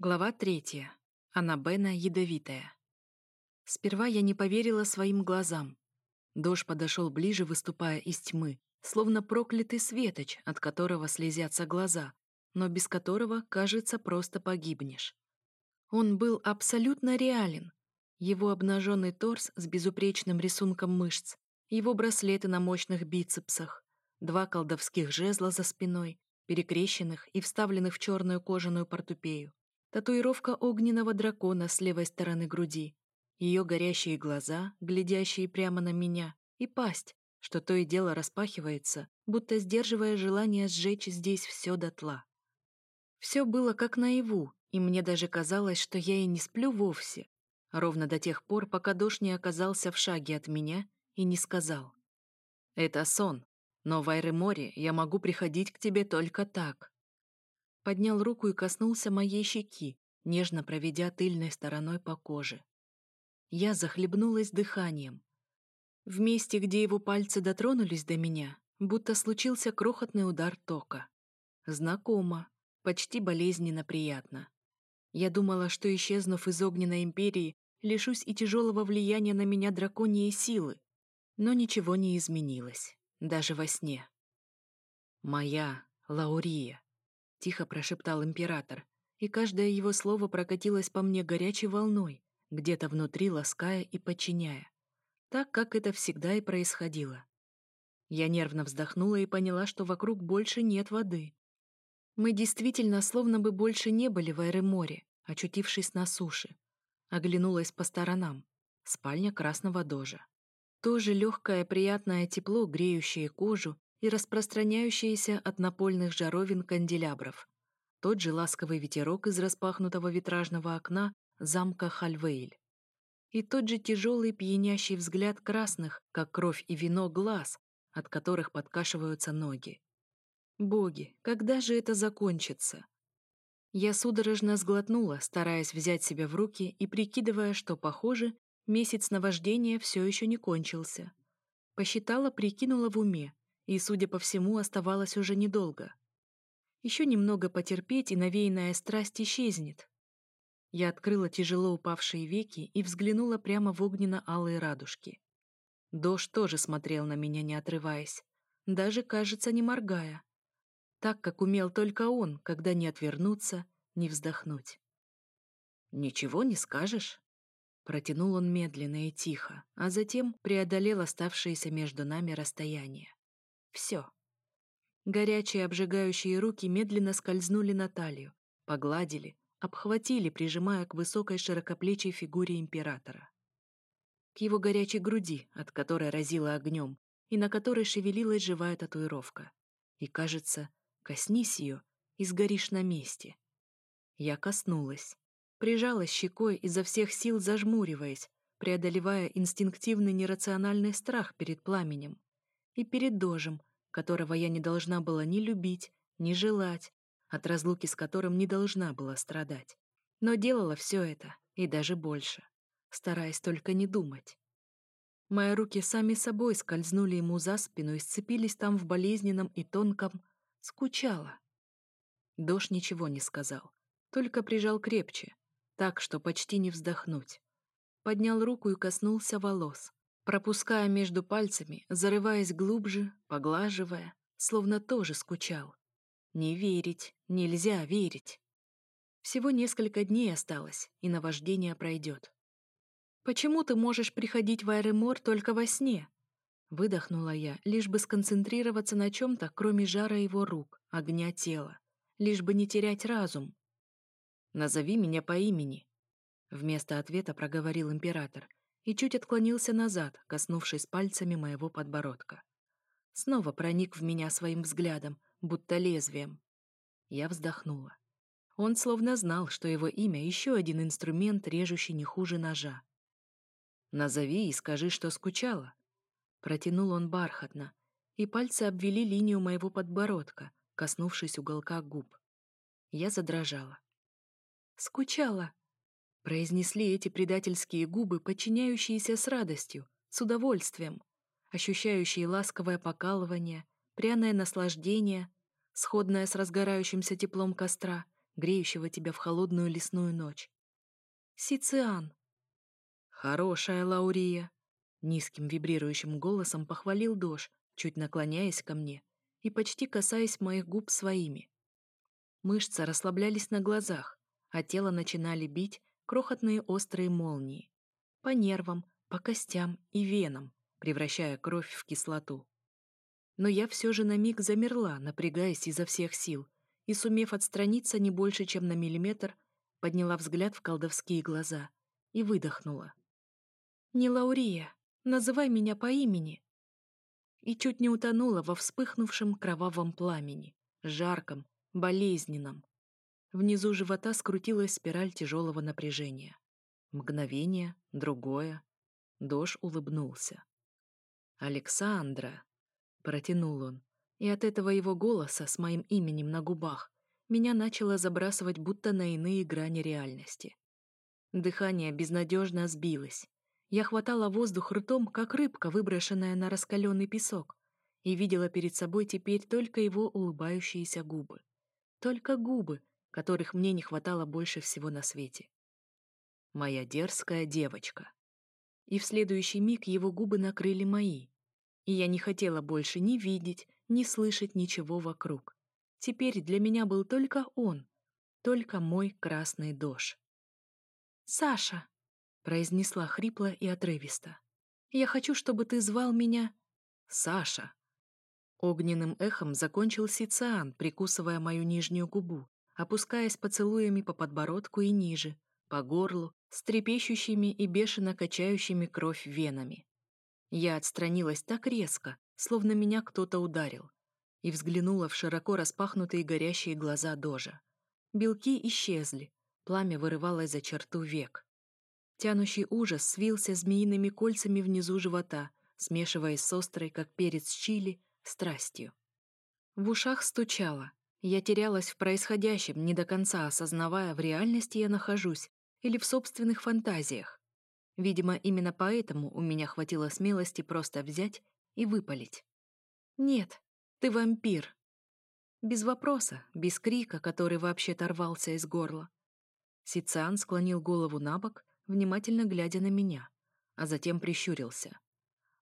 Глава третья. Анабена ядовитая. Сперва я не поверила своим глазам. Дождь подошел ближе, выступая из тьмы, словно проклятый светоч, от которого слезятся глаза, но без которого, кажется, просто погибнешь. Он был абсолютно реален. Его обнаженный торс с безупречным рисунком мышц, его браслеты на мощных бицепсах, два колдовских жезла за спиной, перекрещенных и вставленных в черную кожаную портупею, Татуировка огненного дракона с левой стороны груди, ее горящие глаза, глядящие прямо на меня, и пасть, что то и дело распахивается, будто сдерживая желание сжечь здесь все дотла. Все было как наяву, и мне даже казалось, что я и не сплю вовсе, ровно до тех пор, пока дождь не оказался в шаге от меня и не сказал. «Это сон, но в Айре-море я могу приходить к тебе только так поднял руку и коснулся моей щеки, нежно проведя тыльной стороной по коже. Я захлебнулась дыханием. В месте, где его пальцы дотронулись до меня, будто случился крохотный удар тока. Знакомо, почти болезненно приятно. Я думала, что, исчезнув из огненной империи, лишусь и тяжелого влияния на меня драконьей силы. Но ничего не изменилось, даже во сне. Моя Лаурия. — тихо прошептал император, и каждое его слово прокатилось по мне горячей волной, где-то внутри лаская и подчиняя. Так, как это всегда и происходило. Я нервно вздохнула и поняла, что вокруг больше нет воды. Мы действительно словно бы больше не были в Эре-море, очутившись на суше. Оглянулась по сторонам. Спальня красного дожа. Тоже легкое приятное тепло, греющее кожу и распространяющиеся от напольных жаровин канделябров. Тот же ласковый ветерок из распахнутого витражного окна замка Хальвейль. И тот же тяжелый пьянящий взгляд красных, как кровь и вино, глаз, от которых подкашиваются ноги. Боги, когда же это закончится? Я судорожно сглотнула, стараясь взять себя в руки и прикидывая, что, похоже, месяц наваждения все еще не кончился. Посчитала, прикинула в уме, и, судя по всему, оставалось уже недолго. Еще немного потерпеть, и навеянная страсть исчезнет. Я открыла тяжело упавшие веки и взглянула прямо в огненно-алые радужки. Дождь тоже смотрел на меня, не отрываясь, даже, кажется, не моргая. Так, как умел только он, когда не отвернуться, не вздохнуть. «Ничего не скажешь?» Протянул он медленно и тихо, а затем преодолел оставшееся между нами расстояние. Все. Горячие обжигающие руки медленно скользнули на талию, погладили, обхватили, прижимая к высокой широкоплечей фигуре императора. К его горячей груди, от которой разило огнем, и на которой шевелилась живая татуировка. И, кажется, коснись ее, и сгоришь на месте. Я коснулась. Прижалась щекой, изо всех сил зажмуриваясь, преодолевая инстинктивный нерациональный страх перед пламенем и перед дожем, которого я не должна была ни любить, ни желать, от разлуки с которым не должна была страдать. Но делала все это, и даже больше, стараясь только не думать. Мои руки сами собой скользнули ему за спину и сцепились там в болезненном и тонком «скучала». Дождь ничего не сказал, только прижал крепче, так, что почти не вздохнуть. Поднял руку и коснулся волос, пропуская между пальцами, зарываясь глубже, поглаживая, словно тоже скучал. Не верить, нельзя верить. Всего несколько дней осталось, и наваждение пройдет. «Почему ты можешь приходить в Айремор только во сне?» Выдохнула я, лишь бы сконцентрироваться на чем-то, кроме жара его рук, огня тела, лишь бы не терять разум. «Назови меня по имени», — вместо ответа проговорил император, и чуть отклонился назад, коснувшись пальцами моего подбородка. Снова проник в меня своим взглядом, будто лезвием. Я вздохнула. Он словно знал, что его имя — еще один инструмент, режущий не хуже ножа. «Назови и скажи, что скучала». Протянул он бархатно, и пальцы обвели линию моего подбородка, коснувшись уголка губ. Я задрожала. «Скучала», Произнесли эти предательские губы, подчиняющиеся с радостью, с удовольствием, ощущающие ласковое покалывание, пряное наслаждение, сходное с разгорающимся теплом костра, греющего тебя в холодную лесную ночь. Сициан. Хорошая Лаурия. Низким вибрирующим голосом похвалил Дош, чуть наклоняясь ко мне и почти касаясь моих губ своими. Мышцы расслаблялись на глазах, а тело начинали бить крохотные острые молнии. По нервам, по костям и венам, превращая кровь в кислоту. Но я все же на миг замерла, напрягаясь изо всех сил, и, сумев отстраниться не больше, чем на миллиметр, подняла взгляд в колдовские глаза и выдохнула. «Не Лаурия, называй меня по имени!» И чуть не утонула во вспыхнувшем кровавом пламени, жарком, болезненном. Внизу живота скрутилась спираль тяжелого напряжения. Мгновение, другое. Дош улыбнулся. «Александра!» — протянул он. И от этого его голоса с моим именем на губах меня начало забрасывать будто на иные грани реальности. Дыхание безнадежно сбилось. Я хватала воздух ртом, как рыбка, выброшенная на раскаленный песок, и видела перед собой теперь только его улыбающиеся губы. Только губы, которых мне не хватало больше всего на свете. Моя дерзкая девочка. И в следующий миг его губы накрыли мои. И я не хотела больше ни видеть, ни слышать ничего вокруг. Теперь для меня был только он, только мой красный дождь. «Саша!» — произнесла хрипло и отрывисто. «Я хочу, чтобы ты звал меня...» «Саша!» Огненным эхом закончил Сициан, прикусывая мою нижнюю губу, опускаясь поцелуями по подбородку и ниже, по горлу, с трепещущими и бешено качающими кровь венами. Я отстранилась так резко, словно меня кто-то ударил, и взглянула в широко распахнутые горящие глаза Дожа. Белки исчезли, пламя вырывалось за черту век. Тянущий ужас свился змеиными кольцами внизу живота, смешиваясь с острой, как перец чили, страстью. В ушах стучало. Я терялась в происходящем, не до конца осознавая, в реальности я нахожусь или в собственных фантазиях. Видимо, именно поэтому у меня хватило смелости просто взять и выпалить. «Нет, ты вампир». Без вопроса, без крика, который вообще торвался из горла. Сициан склонил голову на бок, внимательно глядя на меня, а затем прищурился.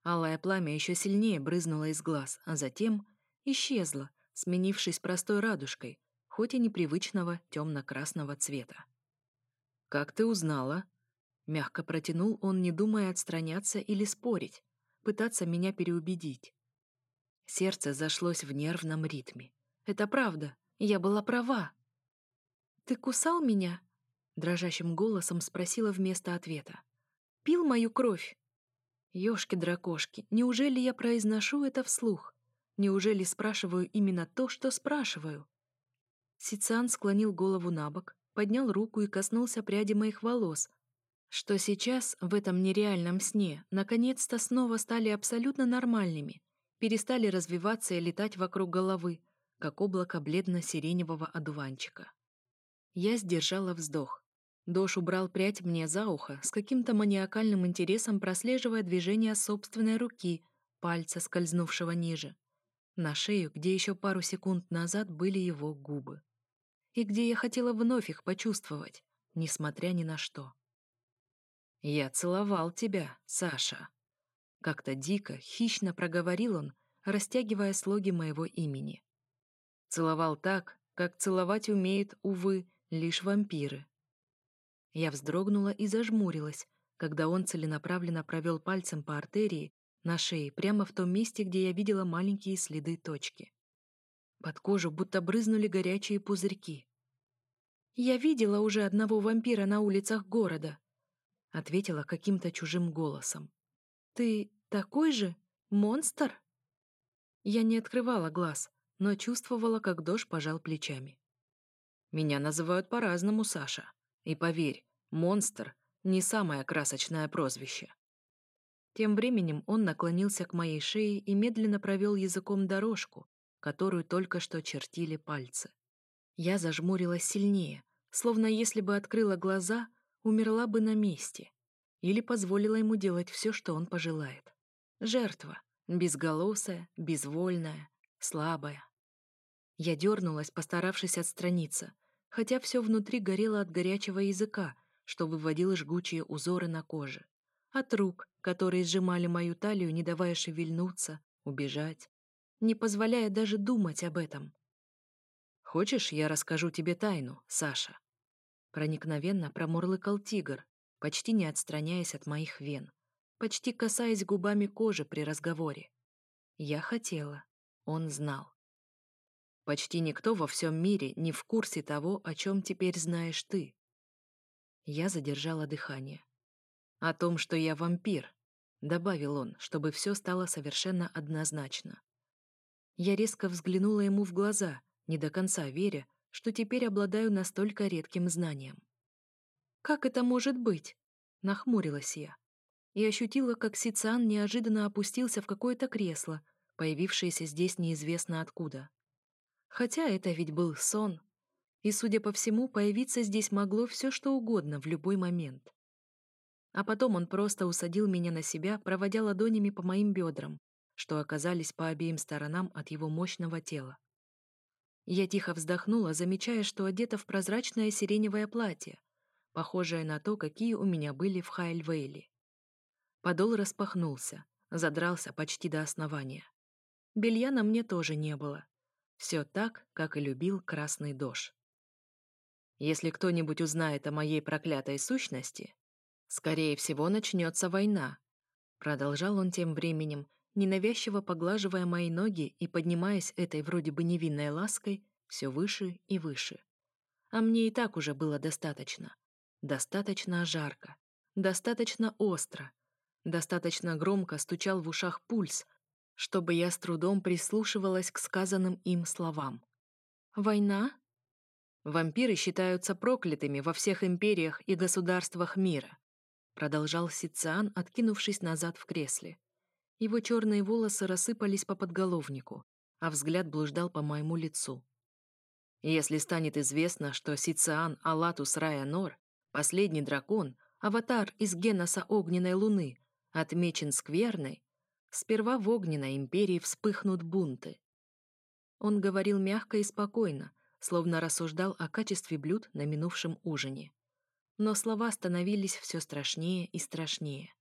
Алое пламя еще сильнее брызнуло из глаз, а затем исчезло, сменившись простой радужкой, хоть и непривычного темно-красного цвета. «Как ты узнала?» Мягко протянул он, не думая отстраняться или спорить, пытаться меня переубедить. Сердце зашлось в нервном ритме. «Это правда, я была права». «Ты кусал меня?» Дрожащим голосом спросила вместо ответа. «Пил мою кровь?» Ёшки-дракошки, неужели я произношу это вслух? Неужели спрашиваю именно то, что спрашиваю? Сициан склонил голову на бок, поднял руку и коснулся пряди моих волос, что сейчас, в этом нереальном сне, наконец-то снова стали абсолютно нормальными, перестали развиваться и летать вокруг головы, как облако бледно-сиреневого одуванчика. Я сдержала вздох. Дош убрал прядь мне за ухо, с каким-то маниакальным интересом прослеживая движение собственной руки, пальца, скользнувшего ниже, на шею, где еще пару секунд назад были его губы и где я хотела вновь их почувствовать, несмотря ни на что. «Я целовал тебя, Саша», — как-то дико, хищно проговорил он, растягивая слоги моего имени. Целовал так, как целовать умеют, увы, лишь вампиры. Я вздрогнула и зажмурилась, когда он целенаправленно провел пальцем по артерии на шее прямо в том месте, где я видела маленькие следы точки. Под кожу будто брызнули горячие пузырьки. «Я видела уже одного вампира на улицах города», — ответила каким-то чужим голосом. «Ты такой же? Монстр?» Я не открывала глаз, но чувствовала, как Дош пожал плечами. «Меня называют по-разному, Саша. И поверь, монстр — не самое красочное прозвище». Тем временем он наклонился к моей шее и медленно провел языком дорожку, которую только что чертили пальцы. Я зажмурилась сильнее, словно если бы открыла глаза, умерла бы на месте или позволила ему делать все, что он пожелает. Жертва, безголосая, безвольная, слабая. Я дернулась, постаравшись отстраниться, хотя все внутри горело от горячего языка, что выводил жгучие узоры на коже, от рук, которые сжимали мою талию, не давая шевельнуться, убежать, не позволяя даже думать об этом. «Хочешь, я расскажу тебе тайну, Саша?» Проникновенно промурлыкал тигр, почти не отстраняясь от моих вен, почти касаясь губами кожи при разговоре. Я хотела. Он знал. Почти никто во всем мире не в курсе того, о чем теперь знаешь ты. Я задержала дыхание. О том, что я вампир, добавил он, чтобы все стало совершенно однозначно. Я резко взглянула ему в глаза, не до конца веря, что теперь обладаю настолько редким знанием. «Как это может быть?» — нахмурилась я. И ощутила, как Сициан неожиданно опустился в какое-то кресло, появившееся здесь неизвестно откуда. Хотя это ведь был сон. И, судя по всему, появиться здесь могло все что угодно в любой момент. А потом он просто усадил меня на себя, проводя ладонями по моим бедрам, что оказались по обеим сторонам от его мощного тела. Я тихо вздохнула, замечая, что одета в прозрачное сиреневое платье, похожее на то, какие у меня были в Хайльвейле. Подол распахнулся, задрался почти до основания. Белья на мне тоже не было. Все так, как и любил Красный Дож. Если кто-нибудь узнает о моей проклятой сущности, скорее всего, начнется война. Продолжал он тем временем, ненавязчиво поглаживая мои ноги и поднимаясь этой вроде бы невинной лаской все выше и выше. А мне и так уже было достаточно. Достаточно жарко, достаточно остро, достаточно громко стучал в ушах пульс, чтобы я с трудом прислушивалась к сказанным им словам. «Война?» «Вампиры считаются проклятыми во всех империях и государствах мира», продолжал Сициан, откинувшись назад в кресле. Его черные волосы рассыпались по подголовнику, а взгляд блуждал по моему лицу. Если станет известно, что Сициан Алатус Раянор, последний дракон, аватар из Геноса Огненной Луны, отмечен скверной, сперва в Огненной империи вспыхнут бунты. Он говорил мягко и спокойно, словно рассуждал о качестве блюд на минувшем ужине. Но слова становились все страшнее и страшнее.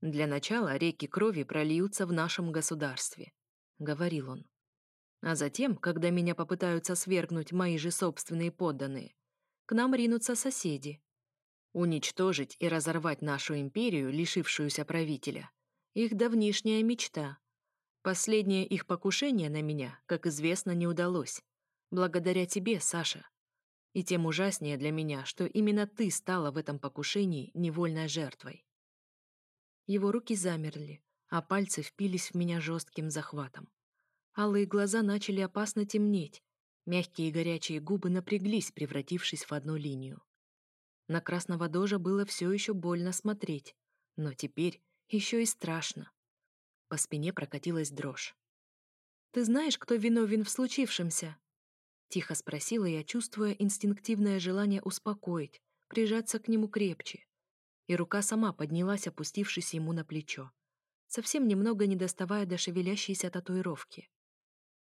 «Для начала реки крови прольются в нашем государстве», — говорил он. «А затем, когда меня попытаются свергнуть мои же собственные подданные, к нам ринутся соседи. Уничтожить и разорвать нашу империю, лишившуюся правителя, их давнишняя мечта. Последнее их покушение на меня, как известно, не удалось. Благодаря тебе, Саша. И тем ужаснее для меня, что именно ты стала в этом покушении невольной жертвой. Его руки замерли, а пальцы впились в меня жестким захватом. Алые глаза начали опасно темнеть, мягкие и горячие губы напряглись, превратившись в одну линию. На красного дожа было все еще больно смотреть, но теперь еще и страшно. По спине прокатилась дрожь. «Ты знаешь, кто виновен в случившемся?» Тихо спросила я, чувствуя инстинктивное желание успокоить, прижаться к нему крепче и рука сама поднялась, опустившись ему на плечо, совсем немного не доставая до шевелящейся татуировки.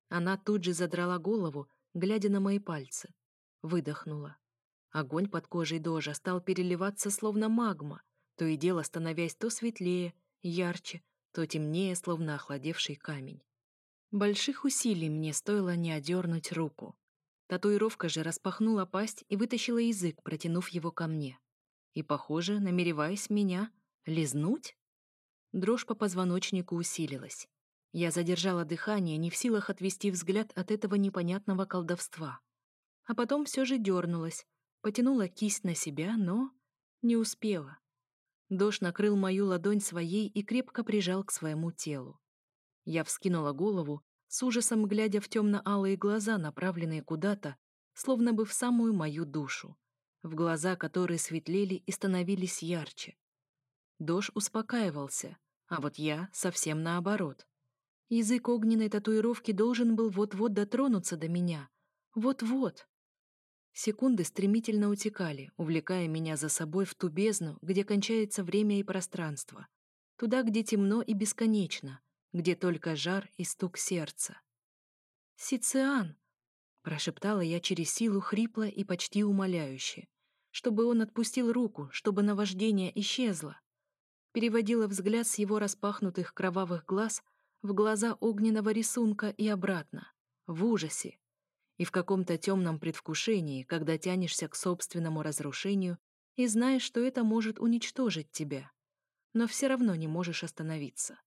Она тут же задрала голову, глядя на мои пальцы. Выдохнула. Огонь под кожей дожа стал переливаться, словно магма, то и дело становясь то светлее, ярче, то темнее, словно охладевший камень. Больших усилий мне стоило не одернуть руку. Татуировка же распахнула пасть и вытащила язык, протянув его ко мне и, похоже, намереваясь меня лизнуть. Дрожь по позвоночнику усилилась. Я задержала дыхание, не в силах отвести взгляд от этого непонятного колдовства. А потом все же дернулась, потянула кисть на себя, но не успела. Дождь накрыл мою ладонь своей и крепко прижал к своему телу. Я вскинула голову, с ужасом глядя в темно-алые глаза, направленные куда-то, словно бы в самую мою душу в глаза которые светлели и становились ярче. Дож успокаивался, а вот я совсем наоборот. Язык огненной татуировки должен был вот-вот дотронуться до меня. Вот-вот. Секунды стремительно утекали, увлекая меня за собой в ту бездну, где кончается время и пространство. Туда, где темно и бесконечно, где только жар и стук сердца. «Сициан!» Прошептала я через силу хрипло и почти умоляюще, чтобы он отпустил руку, чтобы наваждение исчезло. Переводила взгляд с его распахнутых кровавых глаз в глаза огненного рисунка и обратно, в ужасе, и в каком-то темном предвкушении, когда тянешься к собственному разрушению и знаешь, что это может уничтожить тебя, но все равно не можешь остановиться.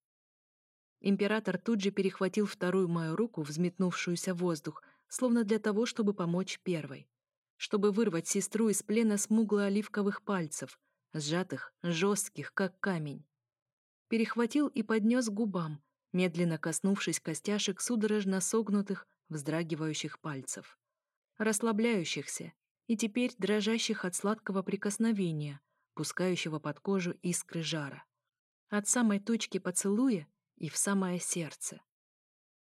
Император тут же перехватил вторую мою руку, взметнувшуюся в воздух, словно для того, чтобы помочь первой, чтобы вырвать сестру из плена смугло-оливковых пальцев, сжатых, жестких, как камень. Перехватил и поднес к губам, медленно коснувшись костяшек судорожно согнутых, вздрагивающих пальцев, расслабляющихся и теперь дрожащих от сладкого прикосновения, пускающего под кожу искры жара. От самой точки поцелуя и в самое сердце.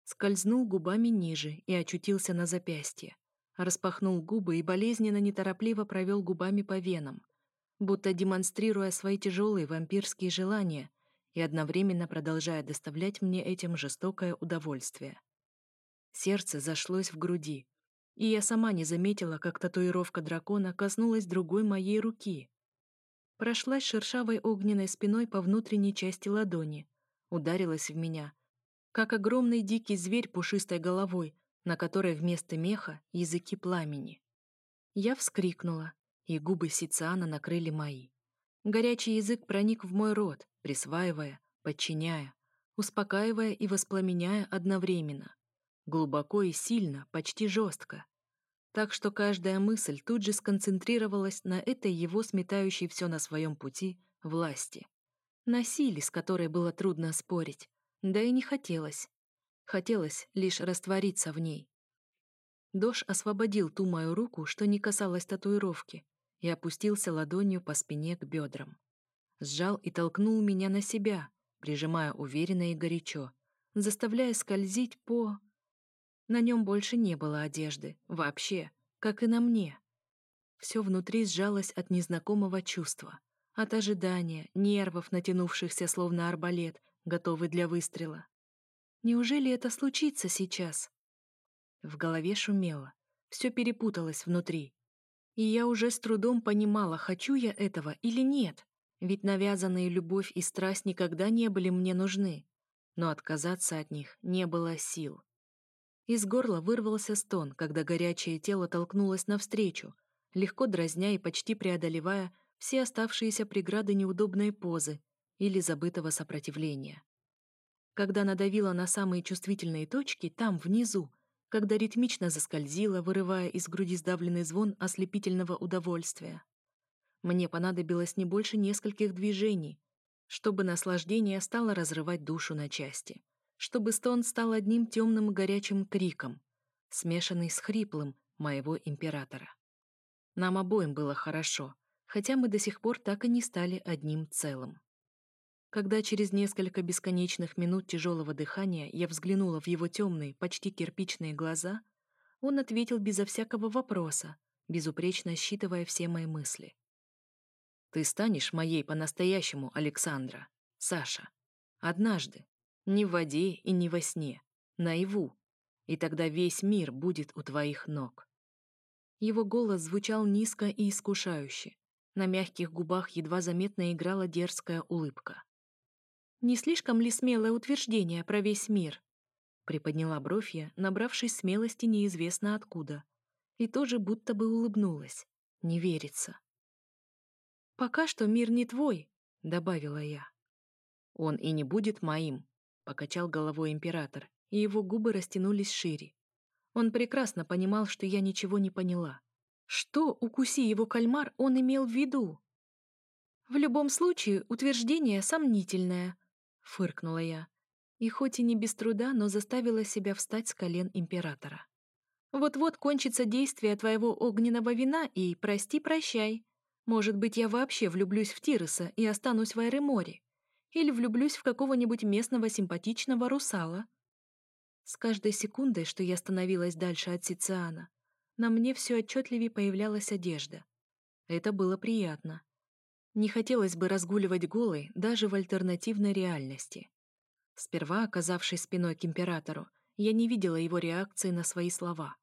Скользнул губами ниже и очутился на запястье. Распахнул губы и болезненно неторопливо провел губами по венам, будто демонстрируя свои тяжелые вампирские желания и одновременно продолжая доставлять мне этим жестокое удовольствие. Сердце зашлось в груди, и я сама не заметила, как татуировка дракона коснулась другой моей руки. Прошлась шершавой огненной спиной по внутренней части ладони, ударилась в меня, как огромный дикий зверь пушистой головой, на которой вместо меха языки пламени. Я вскрикнула, и губы Сициана накрыли мои. Горячий язык проник в мой рот, присваивая, подчиняя, успокаивая и воспламеняя одновременно. Глубоко и сильно, почти жестко. Так что каждая мысль тут же сконцентрировалась на этой его сметающей все на своем пути власти. На силе, с которой было трудно спорить, да и не хотелось. Хотелось лишь раствориться в ней. Дош освободил ту мою руку, что не касалась татуировки, и опустился ладонью по спине к бедрам. Сжал и толкнул меня на себя, прижимая уверенно и горячо, заставляя скользить по... На нем больше не было одежды, вообще, как и на мне. Все внутри сжалось от незнакомого чувства, от ожидания, нервов, натянувшихся словно арбалет, готовый для выстрела. Неужели это случится сейчас? В голове шумело, все перепуталось внутри. И я уже с трудом понимала, хочу я этого или нет, ведь навязанные любовь и страсть никогда не были мне нужны, но отказаться от них не было сил. Из горла вырвался стон, когда горячее тело толкнулось навстречу, легко дразня и почти преодолевая все оставшиеся преграды неудобной позы или забытого сопротивления. Когда надавила на самые чувствительные точки, там, внизу, когда ритмично заскользила, вырывая из груди сдавленный звон ослепительного удовольствия. Мне понадобилось не больше нескольких движений, чтобы наслаждение стало разрывать душу на части чтобы стон стал одним темным горячим криком, смешанный с хриплым моего императора. Нам обоим было хорошо, хотя мы до сих пор так и не стали одним целым. Когда через несколько бесконечных минут тяжелого дыхания я взглянула в его темные, почти кирпичные глаза, он ответил безо всякого вопроса, безупречно считывая все мои мысли. «Ты станешь моей по-настоящему, Александра, Саша. Однажды, ни в воде и ни во сне. Наяву. И тогда весь мир будет у твоих ног. Его голос звучал низко и искушающе. На мягких губах едва заметно играла дерзкая улыбка. «Не слишком ли смелое утверждение про весь мир?» Приподняла бровь я, набравшись смелости неизвестно откуда. И тоже будто бы улыбнулась. Не верится. «Пока что мир не твой», — добавила я. «Он и не будет моим», покачал головой император, и его губы растянулись шире. Он прекрасно понимал, что я ничего не поняла. Что, укуси его кальмар, он имел в виду? В любом случае, утверждение сомнительное, фыркнула я. И хоть и не без труда, но заставила себя встать с колен императора. Вот-вот кончится действие твоего огненного вина, и прости-прощай. Может быть, я вообще влюблюсь в Тироса и останусь в Айреморе или влюблюсь в какого-нибудь местного симпатичного русала. С каждой секундой, что я становилась дальше от Сициана, на мне все отчетливее появлялась одежда. Это было приятно. Не хотелось бы разгуливать голой даже в альтернативной реальности. Сперва, оказавшись спиной к императору, я не видела его реакции на свои слова.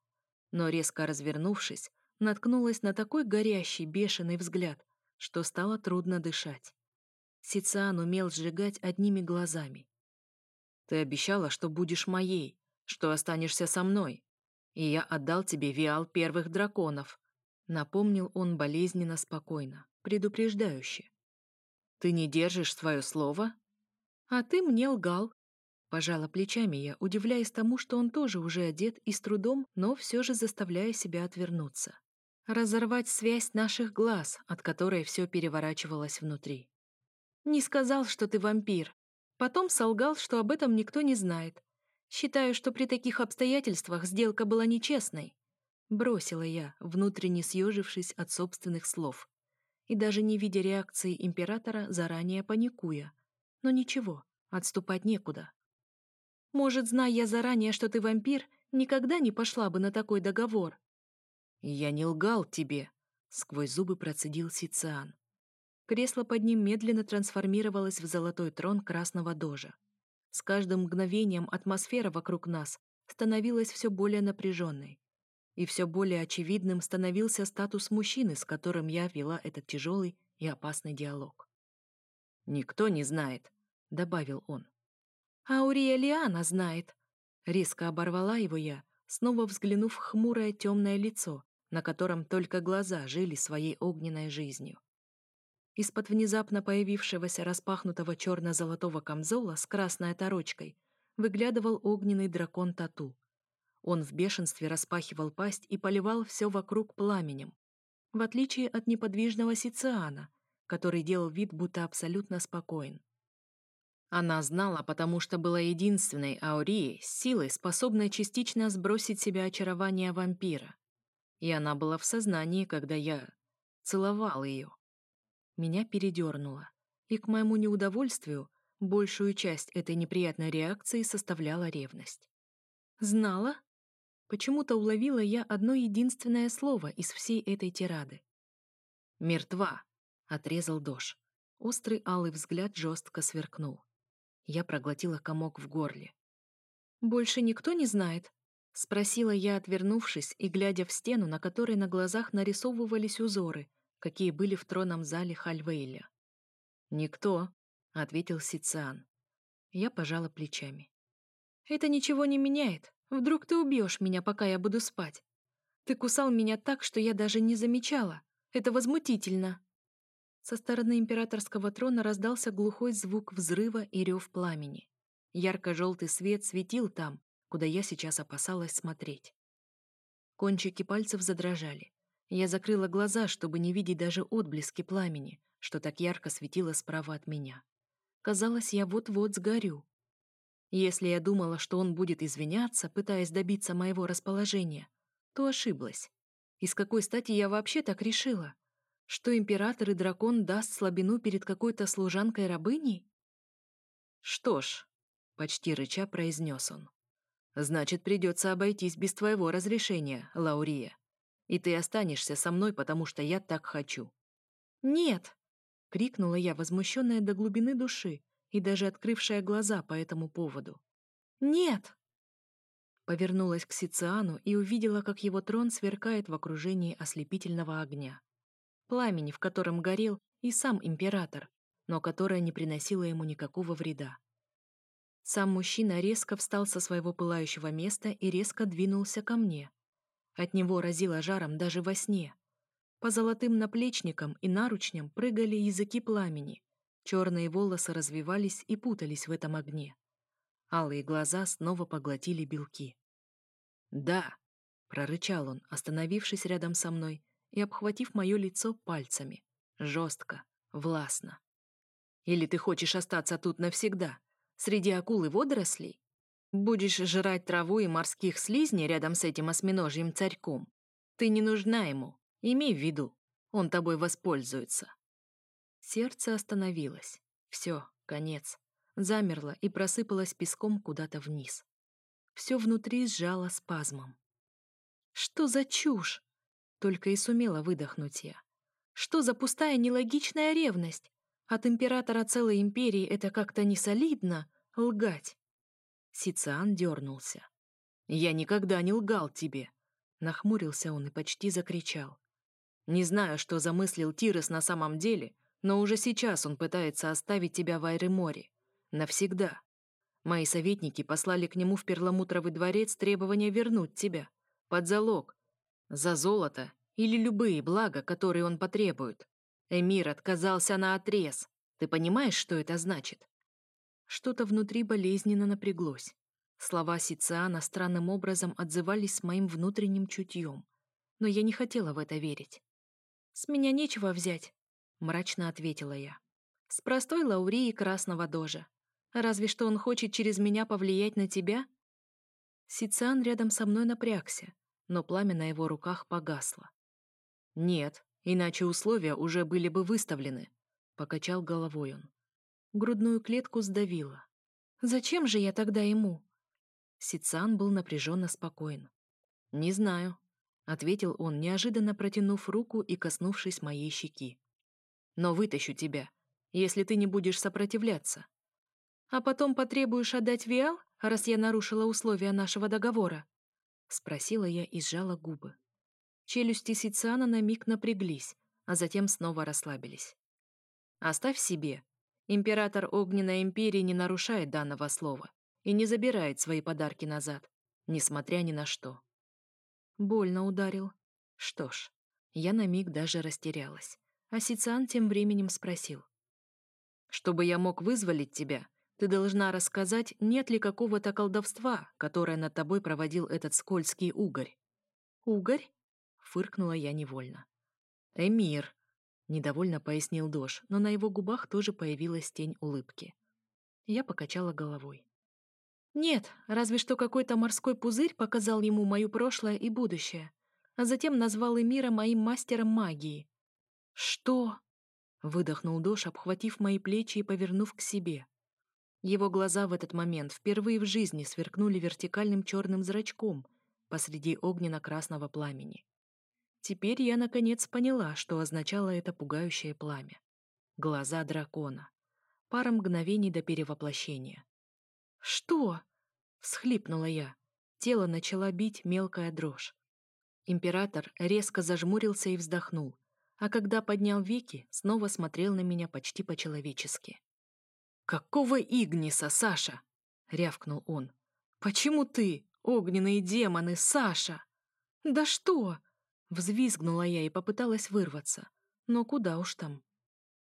но резко развернувшись, наткнулась на такой горящий, бешеный взгляд, что стало трудно дышать. Сициан умел сжигать одними глазами. «Ты обещала, что будешь моей, что останешься со мной, и я отдал тебе виал первых драконов», напомнил он болезненно спокойно, предупреждающе. «Ты не держишь свое слово?» «А ты мне лгал», Пожала плечами я, удивляясь тому, что он тоже уже одет и с трудом, но все же заставляя себя отвернуться. Разорвать связь наших глаз, от которой все переворачивалось внутри. «Не сказал, что ты вампир. Потом солгал, что об этом никто не знает. Считаю, что при таких обстоятельствах сделка была нечестной». Бросила я, внутренне съежившись от собственных слов. И даже не видя реакции императора, заранее паникуя. Но ничего, отступать некуда. Может, зная я заранее, что ты вампир, никогда не пошла бы на такой договор. Я не лгал тебе, сквозь зубы процедил Сициан. Кресло под ним медленно трансформировалось в золотой трон красного дожа. С каждым мгновением атмосфера вокруг нас становилась все более напряженной. И все более очевидным становился статус мужчины, с которым я вела этот тяжелый и опасный диалог. «Никто не знает», — добавил он. Аурия Лиана знает. Резко оборвала его я, снова взглянув в хмурое темное лицо, на котором только глаза жили своей огненной жизнью. Из-под внезапно появившегося распахнутого черно-золотого камзола с красной оторочкой выглядывал огненный дракон Тату. Он в бешенстве распахивал пасть и поливал все вокруг пламенем, в отличие от неподвижного Сициана, который делал вид, будто абсолютно спокоен. Она знала, потому что была единственной Аурией с силой, способной частично сбросить себя очарование вампира. И она была в сознании, когда я целовал ее. Меня передернуло, и к моему неудовольствию большую часть этой неприятной реакции составляла ревность. «Знала?» Почему-то уловила я одно единственное слово из всей этой тирады. «Мертва», — отрезал Дош. Острый алый взгляд жестко сверкнул. Я проглотила комок в горле. «Больше никто не знает?» — спросила я, отвернувшись и глядя в стену, на которой на глазах нарисовывались узоры, какие были в тронном зале Хальвейля. «Никто», — ответил Сициан. Я пожала плечами. «Это ничего не меняет. Вдруг ты убьешь меня, пока я буду спать. Ты кусал меня так, что я даже не замечала. Это возмутительно». Со стороны императорского трона раздался глухой звук взрыва и рев пламени. Ярко-желтый свет светил там, куда я сейчас опасалась смотреть. Кончики пальцев задрожали. Я закрыла глаза, чтобы не видеть даже отблески пламени, что так ярко светило справа от меня. Казалось, я вот-вот сгорю. Если я думала, что он будет извиняться, пытаясь добиться моего расположения, то ошиблась. И с какой стати я вообще так решила? Что император и дракон даст слабину перед какой-то служанкой-рабыней? Что ж, почти рыча произнес он. Значит, придется обойтись без твоего разрешения, Лаурия. И ты останешься со мной, потому что я так хочу. Нет! крикнула я, возмущенная до глубины души и даже открывшая глаза по этому поводу. Нет! Повернулась к Сициану и увидела, как его трон сверкает в окружении ослепительного огня пламени, в котором горел и сам император, но которое не приносило ему никакого вреда. Сам мужчина резко встал со своего пылающего места и резко двинулся ко мне. От него разило жаром даже во сне. По золотым наплечникам и наручням прыгали языки пламени. Черные волосы развивались и путались в этом огне. Алые глаза снова поглотили белки. «Да!» — прорычал он, остановившись рядом со мной и обхватив мое лицо пальцами. Жестко, властно. «Или ты хочешь остаться тут навсегда, среди акул и водорослей? Будешь жрать траву и морских слизней рядом с этим осьминожьим царьком? Ты не нужна ему, имей в виду, он тобой воспользуется». Сердце остановилось. Все, конец. Замерло и просыпалось песком куда-то вниз. Все внутри сжало спазмом. «Что за чушь?» Только и сумела выдохнуть я. Что за пустая нелогичная ревность? От императора целой империи это как-то не солидно лгать. Сициан дернулся. «Я никогда не лгал тебе», — Нахмурился он и почти закричал. «Не знаю, что замыслил Тирес на самом деле, но уже сейчас он пытается оставить тебя в Айреморе. Навсегда. Мои советники послали к нему в перламутровый дворец требование вернуть тебя. Под залог. За золото или любые блага, которые он потребует. Эмир отказался на отрез. Ты понимаешь, что это значит? Что-то внутри болезненно напряглось. Слова Сициана странным образом отзывались с моим внутренним чутьем. Но я не хотела в это верить. «С меня нечего взять», — мрачно ответила я. «С простой Лаурии Красного Дожа. Разве что он хочет через меня повлиять на тебя?» Сициан рядом со мной напрягся, но пламя на его руках погасло. «Нет, иначе условия уже были бы выставлены», — покачал головой он. Грудную клетку сдавило. «Зачем же я тогда ему?» Сицан был напряженно спокоен. «Не знаю», — ответил он, неожиданно протянув руку и коснувшись моей щеки. «Но вытащу тебя, если ты не будешь сопротивляться. А потом потребуешь отдать Виал, раз я нарушила условия нашего договора?» — спросила я и сжала губы. Челюсти Сициана на миг напряглись, а затем снова расслабились. «Оставь себе. Император Огненной Империи не нарушает данного слова и не забирает свои подарки назад, несмотря ни на что». Больно ударил. Что ж, я на миг даже растерялась, а Сициан тем временем спросил. «Чтобы я мог вызволить тебя, ты должна рассказать, нет ли какого-то колдовства, которое над тобой проводил этот скользкий угорь». «Угорь?» фыркнула я невольно. «Эмир», — недовольно пояснил Дош, но на его губах тоже появилась тень улыбки. Я покачала головой. «Нет, разве что какой-то морской пузырь показал ему мое прошлое и будущее, а затем назвал Эмира моим мастером магии». «Что?» — выдохнул Дош, обхватив мои плечи и повернув к себе. Его глаза в этот момент впервые в жизни сверкнули вертикальным черным зрачком посреди огненно-красного пламени. Теперь я наконец поняла, что означало это пугающее пламя. Глаза дракона. Пара мгновений до перевоплощения. «Что?» — всхлипнула я. Тело начала бить мелкая дрожь. Император резко зажмурился и вздохнул, а когда поднял веки, снова смотрел на меня почти по-человечески. «Какого Игниса, Саша?» — рявкнул он. «Почему ты, огненные демоны, Саша?» «Да что?» Взвизгнула я и попыталась вырваться. Но куда уж там.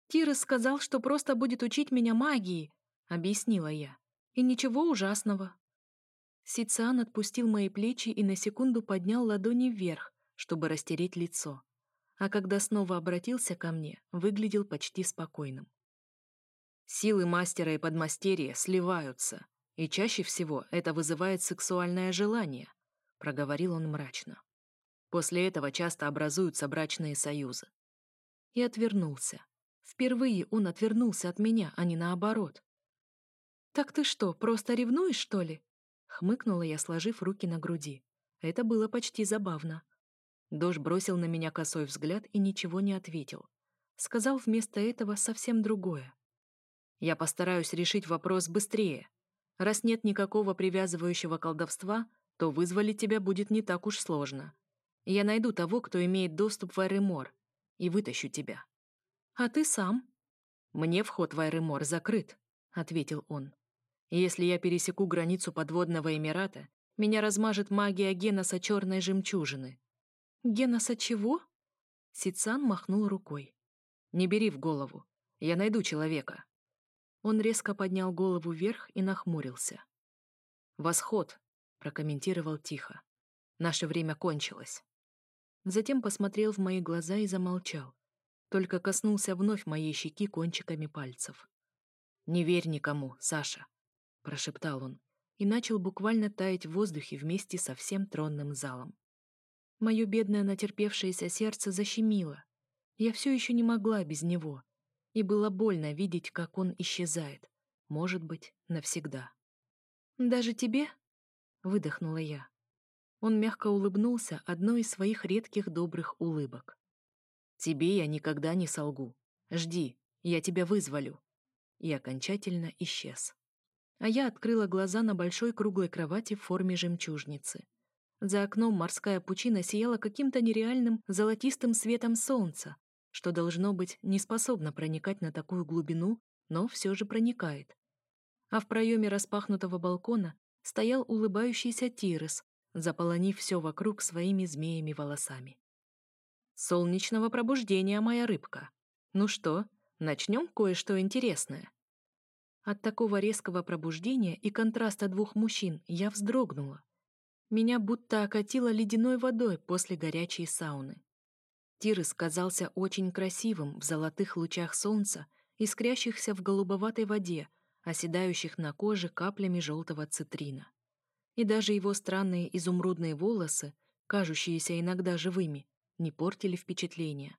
«Тирес сказал, что просто будет учить меня магии», — объяснила я. «И ничего ужасного». Сициан отпустил мои плечи и на секунду поднял ладони вверх, чтобы растереть лицо. А когда снова обратился ко мне, выглядел почти спокойным. Силы мастера и подмастерья сливаются, и чаще всего это вызывает сексуальное желание, проговорил он мрачно. После этого часто образуются брачные союзы. И отвернулся. Впервые он отвернулся от меня, а не наоборот. «Так ты что, просто ревнуешь, что ли?» Хмыкнула я, сложив руки на груди. Это было почти забавно. Дож бросил на меня косой взгляд и ничего не ответил. Сказал вместо этого совсем другое. «Я постараюсь решить вопрос быстрее. Раз нет никакого привязывающего колдовства, то вызволить тебя будет не так уж сложно. Я найду того, кто имеет доступ в Айремор, и вытащу тебя. А ты сам? Мне вход в Айремор закрыт, ответил он. Если я пересеку границу подводного Эмирата, меня размажет магия Геноса черной жемчужины. Геноса чего? Сицан махнул рукой. Не бери в голову. Я найду человека. Он резко поднял голову вверх и нахмурился. «Восход», — прокомментировал тихо. «Наше время кончилось». Затем посмотрел в мои глаза и замолчал. Только коснулся вновь моей щеки кончиками пальцев. «Не верь никому, Саша», — прошептал он, и начал буквально таять в воздухе вместе со всем тронным залом. Мое бедное натерпевшееся сердце защемило. Я все еще не могла без него, и было больно видеть, как он исчезает, может быть, навсегда. «Даже тебе?» — выдохнула я. Он мягко улыбнулся одной из своих редких добрых улыбок. «Тебе я никогда не солгу. Жди, я тебя вызволю». И окончательно исчез. А я открыла глаза на большой круглой кровати в форме жемчужницы. За окном морская пучина сияла каким-то нереальным золотистым светом солнца, что должно быть не способно проникать на такую глубину, но все же проникает. А в проеме распахнутого балкона стоял улыбающийся Тирес, заполонив все вокруг своими змеями-волосами. «Солнечного пробуждения, моя рыбка! Ну что, начнем кое-что интересное?» От такого резкого пробуждения и контраста двух мужчин я вздрогнула. Меня будто окатило ледяной водой после горячей сауны. Тирес казался очень красивым в золотых лучах солнца, искрящихся в голубоватой воде, оседающих на коже каплями желтого цитрина. И даже его странные изумрудные волосы, кажущиеся иногда живыми, не портили впечатление.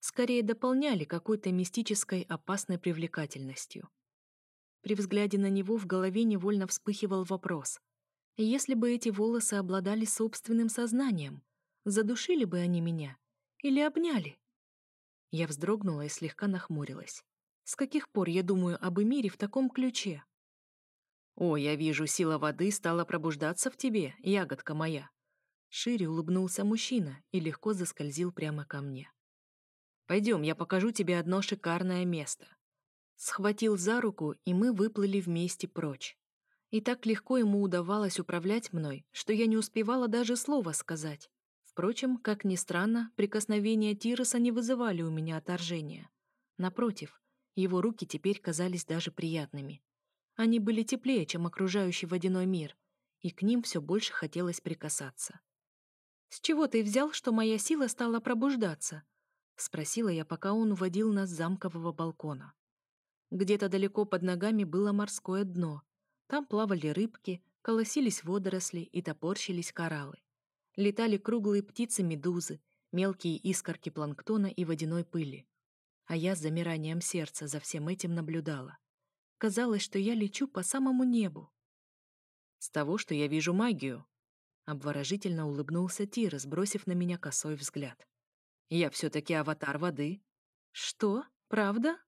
Скорее дополняли какой-то мистической опасной привлекательностью. При взгляде на него в голове невольно вспыхивал вопрос. Если бы эти волосы обладали собственным сознанием, задушили бы они меня или обняли? Я вздрогнула и слегка нахмурилась. С каких пор я думаю об Эмире в таком ключе? «О, я вижу, сила воды стала пробуждаться в тебе, ягодка моя!» Шире улыбнулся мужчина и легко заскользил прямо ко мне. «Пойдем, я покажу тебе одно шикарное место. Схватил за руку, и мы выплыли вместе прочь. И так легко ему удавалось управлять мной, что я не успевала даже слова сказать. Впрочем, как ни странно, прикосновения Тироса не вызывали у меня отторжения. Напротив, его руки теперь казались даже приятными. Они были теплее, чем окружающий водяной мир, и к ним все больше хотелось прикасаться. «С чего ты взял, что моя сила стала пробуждаться?» — спросила я, пока он уводил нас с замкового балкона. Где-то далеко под ногами было морское дно. Там плавали рыбки, колосились водоросли и топорщились кораллы. Летали круглые птицы-медузы, мелкие искорки планктона и водяной пыли. А я с замиранием сердца за всем этим наблюдала. Казалось, что я лечу по самому небу. «С того, что я вижу магию», — обворожительно улыбнулся Тир, сбросив на меня косой взгляд. «Я все-таки аватар воды». «Что? Правда?»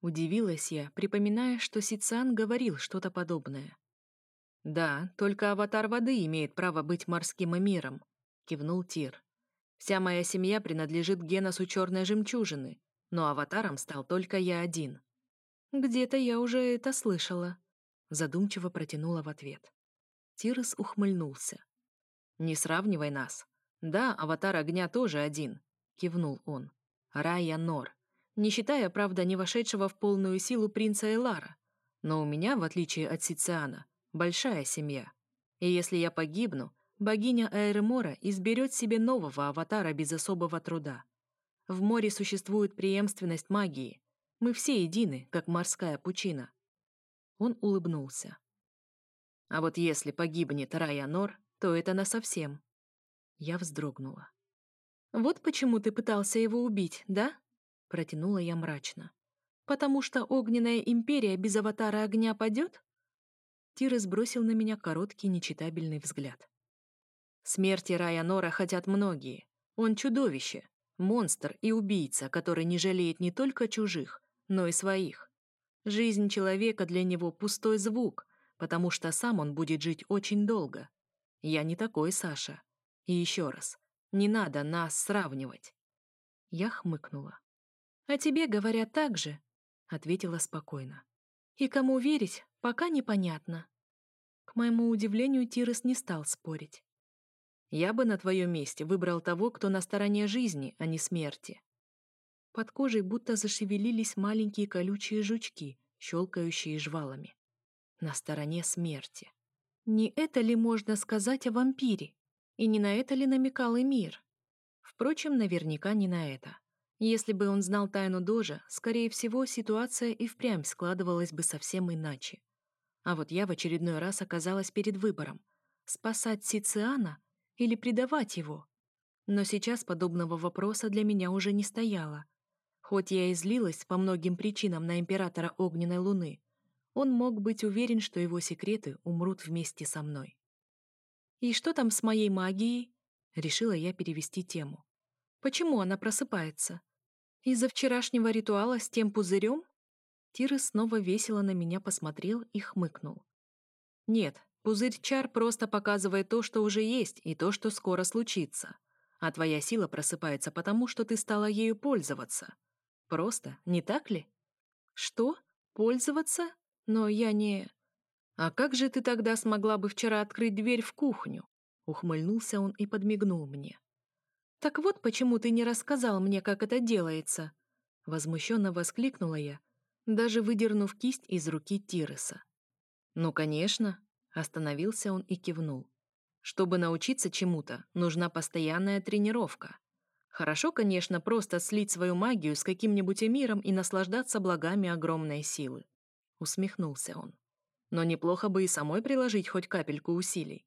Удивилась я, припоминая, что Сицан говорил что-то подобное. «Да, только аватар воды имеет право быть морским эмиром», — кивнул Тир. «Вся моя семья принадлежит Геносу Черной Жемчужины, но аватаром стал только я один». «Где-то я уже это слышала», — задумчиво протянула в ответ. Тирос ухмыльнулся. «Не сравнивай нас. Да, аватар огня тоже один», — кивнул он. «Рая Нор, не считая, правда, не вошедшего в полную силу принца Элара. Но у меня, в отличие от Сициана, большая семья. И если я погибну, богиня Аэремора изберет себе нового аватара без особого труда. В море существует преемственность магии. Мы все едины, как морская пучина. Он улыбнулся. А вот если погибнет Райанор, то это насовсем. Я вздрогнула. Вот почему ты пытался его убить, да? Протянула я мрачно. «Потому что огненная империя без аватара огня падет?» Тир сбросил на меня короткий нечитабельный взгляд. «Смерти Рая Нора хотят многие. Он чудовище, монстр и убийца, который не жалеет не только чужих, но и своих. Жизнь человека для него пустой звук, потому что сам он будет жить очень долго. Я не такой, Саша. И еще раз, не надо нас сравнивать». Я хмыкнула. «О тебе говорят так же», — ответила спокойно. «И кому верить, пока непонятно». К моему удивлению, Тирес не стал спорить. «Я бы на твоем месте выбрал того, кто на стороне жизни, а не смерти». Под кожей будто зашевелились маленькие колючие жучки, щелкающие жвалами. На стороне смерти. Не это ли можно сказать о вампире? И не на это ли намекал Эмир? Впрочем, наверняка не на это. Если бы он знал тайну Дожа, скорее всего, ситуация и впрямь складывалась бы совсем иначе. А вот я в очередной раз оказалась перед выбором — спасать Сициана или предавать его. Но сейчас подобного вопроса для меня уже не стояло. Хоть я и злилась по многим причинам на императора Огненной Луны, он мог быть уверен, что его секреты умрут вместе со мной. «И что там с моей магией?» — решила я перевести тему. «Почему она просыпается? Из-за вчерашнего ритуала с тем пузырем? Тиры снова весело на меня посмотрел и хмыкнул. Нет, Пузырь чар просто показывает то, что уже есть, и то, что скоро случится. А твоя сила просыпается потому, что ты стала ею пользоваться. Просто, не так ли? Что? Пользоваться? Но я не... А как же ты тогда смогла бы вчера открыть дверь в кухню? Ухмыльнулся он и подмигнул мне. Так вот почему ты не рассказал мне, как это делается. Возмущенно воскликнула я, даже выдернув кисть из руки Тиреса. Ну, конечно, остановился он и кивнул. Чтобы научиться чему-то, нужна постоянная тренировка. Хорошо, конечно, просто слить свою магию с каким-нибудь эмиром и наслаждаться благами огромной силы. Усмехнулся он. Но неплохо бы и самой приложить хоть капельку усилий.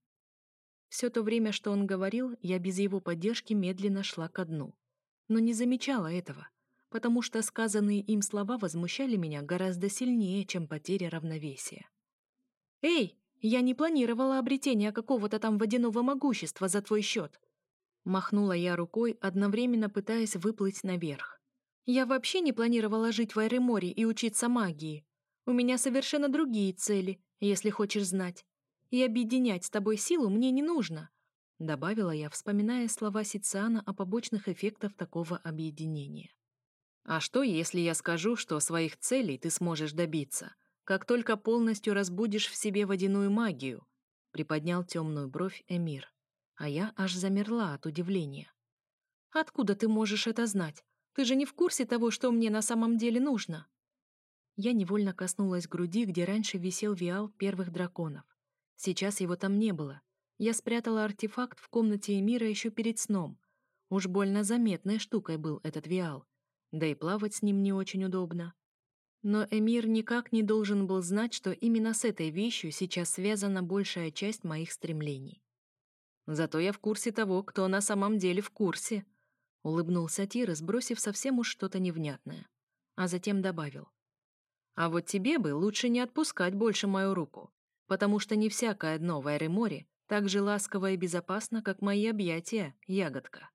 Все то время, что он говорил, я без его поддержки медленно шла ко дну. Но не замечала этого, потому что сказанные им слова возмущали меня гораздо сильнее, чем потеря равновесия. «Эй, я не планировала обретение какого-то там водяного могущества за твой счет. Махнула я рукой, одновременно пытаясь выплыть наверх. «Я вообще не планировала жить в Айреморе и учиться магии. У меня совершенно другие цели, если хочешь знать. И объединять с тобой силу мне не нужно», — добавила я, вспоминая слова Сициана о побочных эффектах такого объединения. «А что, если я скажу, что своих целей ты сможешь добиться, как только полностью разбудишь в себе водяную магию?» — приподнял темную бровь Эмир а я аж замерла от удивления. «Откуда ты можешь это знать? Ты же не в курсе того, что мне на самом деле нужно?» Я невольно коснулась груди, где раньше висел виал первых драконов. Сейчас его там не было. Я спрятала артефакт в комнате Эмира еще перед сном. Уж больно заметной штукой был этот виал. Да и плавать с ним не очень удобно. Но Эмир никак не должен был знать, что именно с этой вещью сейчас связана большая часть моих стремлений. Зато я в курсе того, кто на самом деле в курсе», — улыбнулся Тир, сбросив совсем уж что-то невнятное. А затем добавил. «А вот тебе бы лучше не отпускать больше мою руку, потому что не всякое дно в Айреморе так же ласково и безопасно, как мои объятия, ягодка».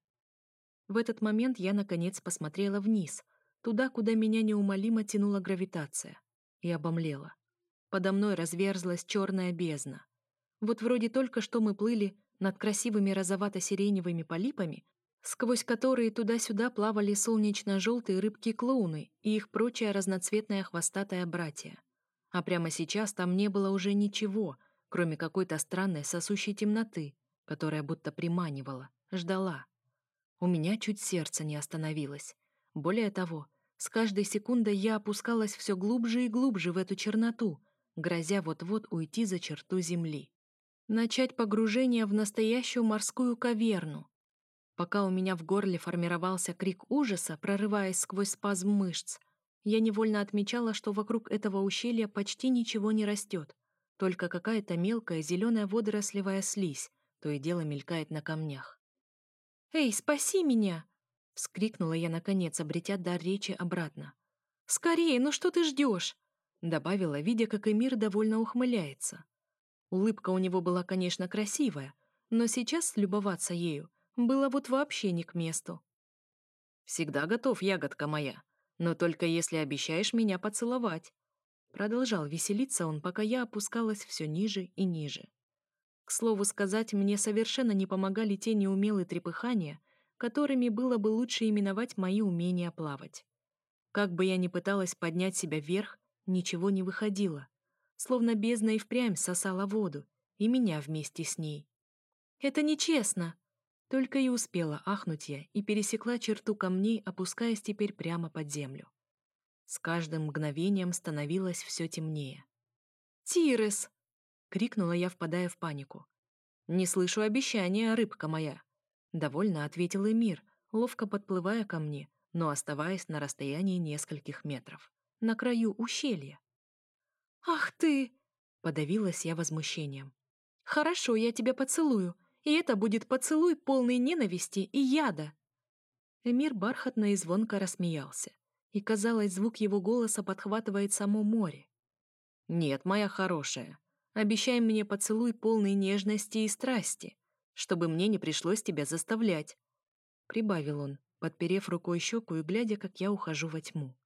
В этот момент я, наконец, посмотрела вниз, туда, куда меня неумолимо тянула гравитация, и обомлела. Подо мной разверзлась черная бездна. Вот вроде только что мы плыли над красивыми розовато-сиреневыми полипами, сквозь которые туда-сюда плавали солнечно-желтые рыбки-клоуны и их прочая разноцветная хвостатая братья. А прямо сейчас там не было уже ничего, кроме какой-то странной сосущей темноты, которая будто приманивала, ждала. У меня чуть сердце не остановилось. Более того, с каждой секундой я опускалась все глубже и глубже в эту черноту, грозя вот-вот уйти за черту земли начать погружение в настоящую морскую каверну. Пока у меня в горле формировался крик ужаса, прорываясь сквозь спазм мышц, я невольно отмечала, что вокруг этого ущелья почти ничего не растет, только какая-то мелкая зеленая водорослевая слизь, то и дело мелькает на камнях. «Эй, спаси меня!» — вскрикнула я, наконец, обретя дар речи обратно. «Скорее, ну что ты ждешь?» — добавила, видя, как Эмир довольно ухмыляется. Улыбка у него была, конечно, красивая, но сейчас любоваться ею было вот вообще не к месту. «Всегда готов, ягодка моя, но только если обещаешь меня поцеловать». Продолжал веселиться он, пока я опускалась все ниже и ниже. К слову сказать, мне совершенно не помогали те неумелые трепыхания, которыми было бы лучше именовать мои умения плавать. Как бы я ни пыталась поднять себя вверх, ничего не выходило словно бездна и впрямь сосала воду, и меня вместе с ней. «Это нечестно!» Только и успела ахнуть я и пересекла черту камней, опускаясь теперь прямо под землю. С каждым мгновением становилось все темнее. «Тирес!» — крикнула я, впадая в панику. «Не слышу обещания, рыбка моя!» — довольно ответил Эмир, ловко подплывая ко мне, но оставаясь на расстоянии нескольких метров, на краю ущелья. «Ах ты!» — подавилась я возмущением. «Хорошо, я тебя поцелую, и это будет поцелуй полный ненависти и яда!» Эмир бархатно и звонко рассмеялся, и, казалось, звук его голоса подхватывает само море. «Нет, моя хорошая, обещай мне поцелуй полный нежности и страсти, чтобы мне не пришлось тебя заставлять», — прибавил он, подперев рукой щеку и глядя, как я ухожу во тьму.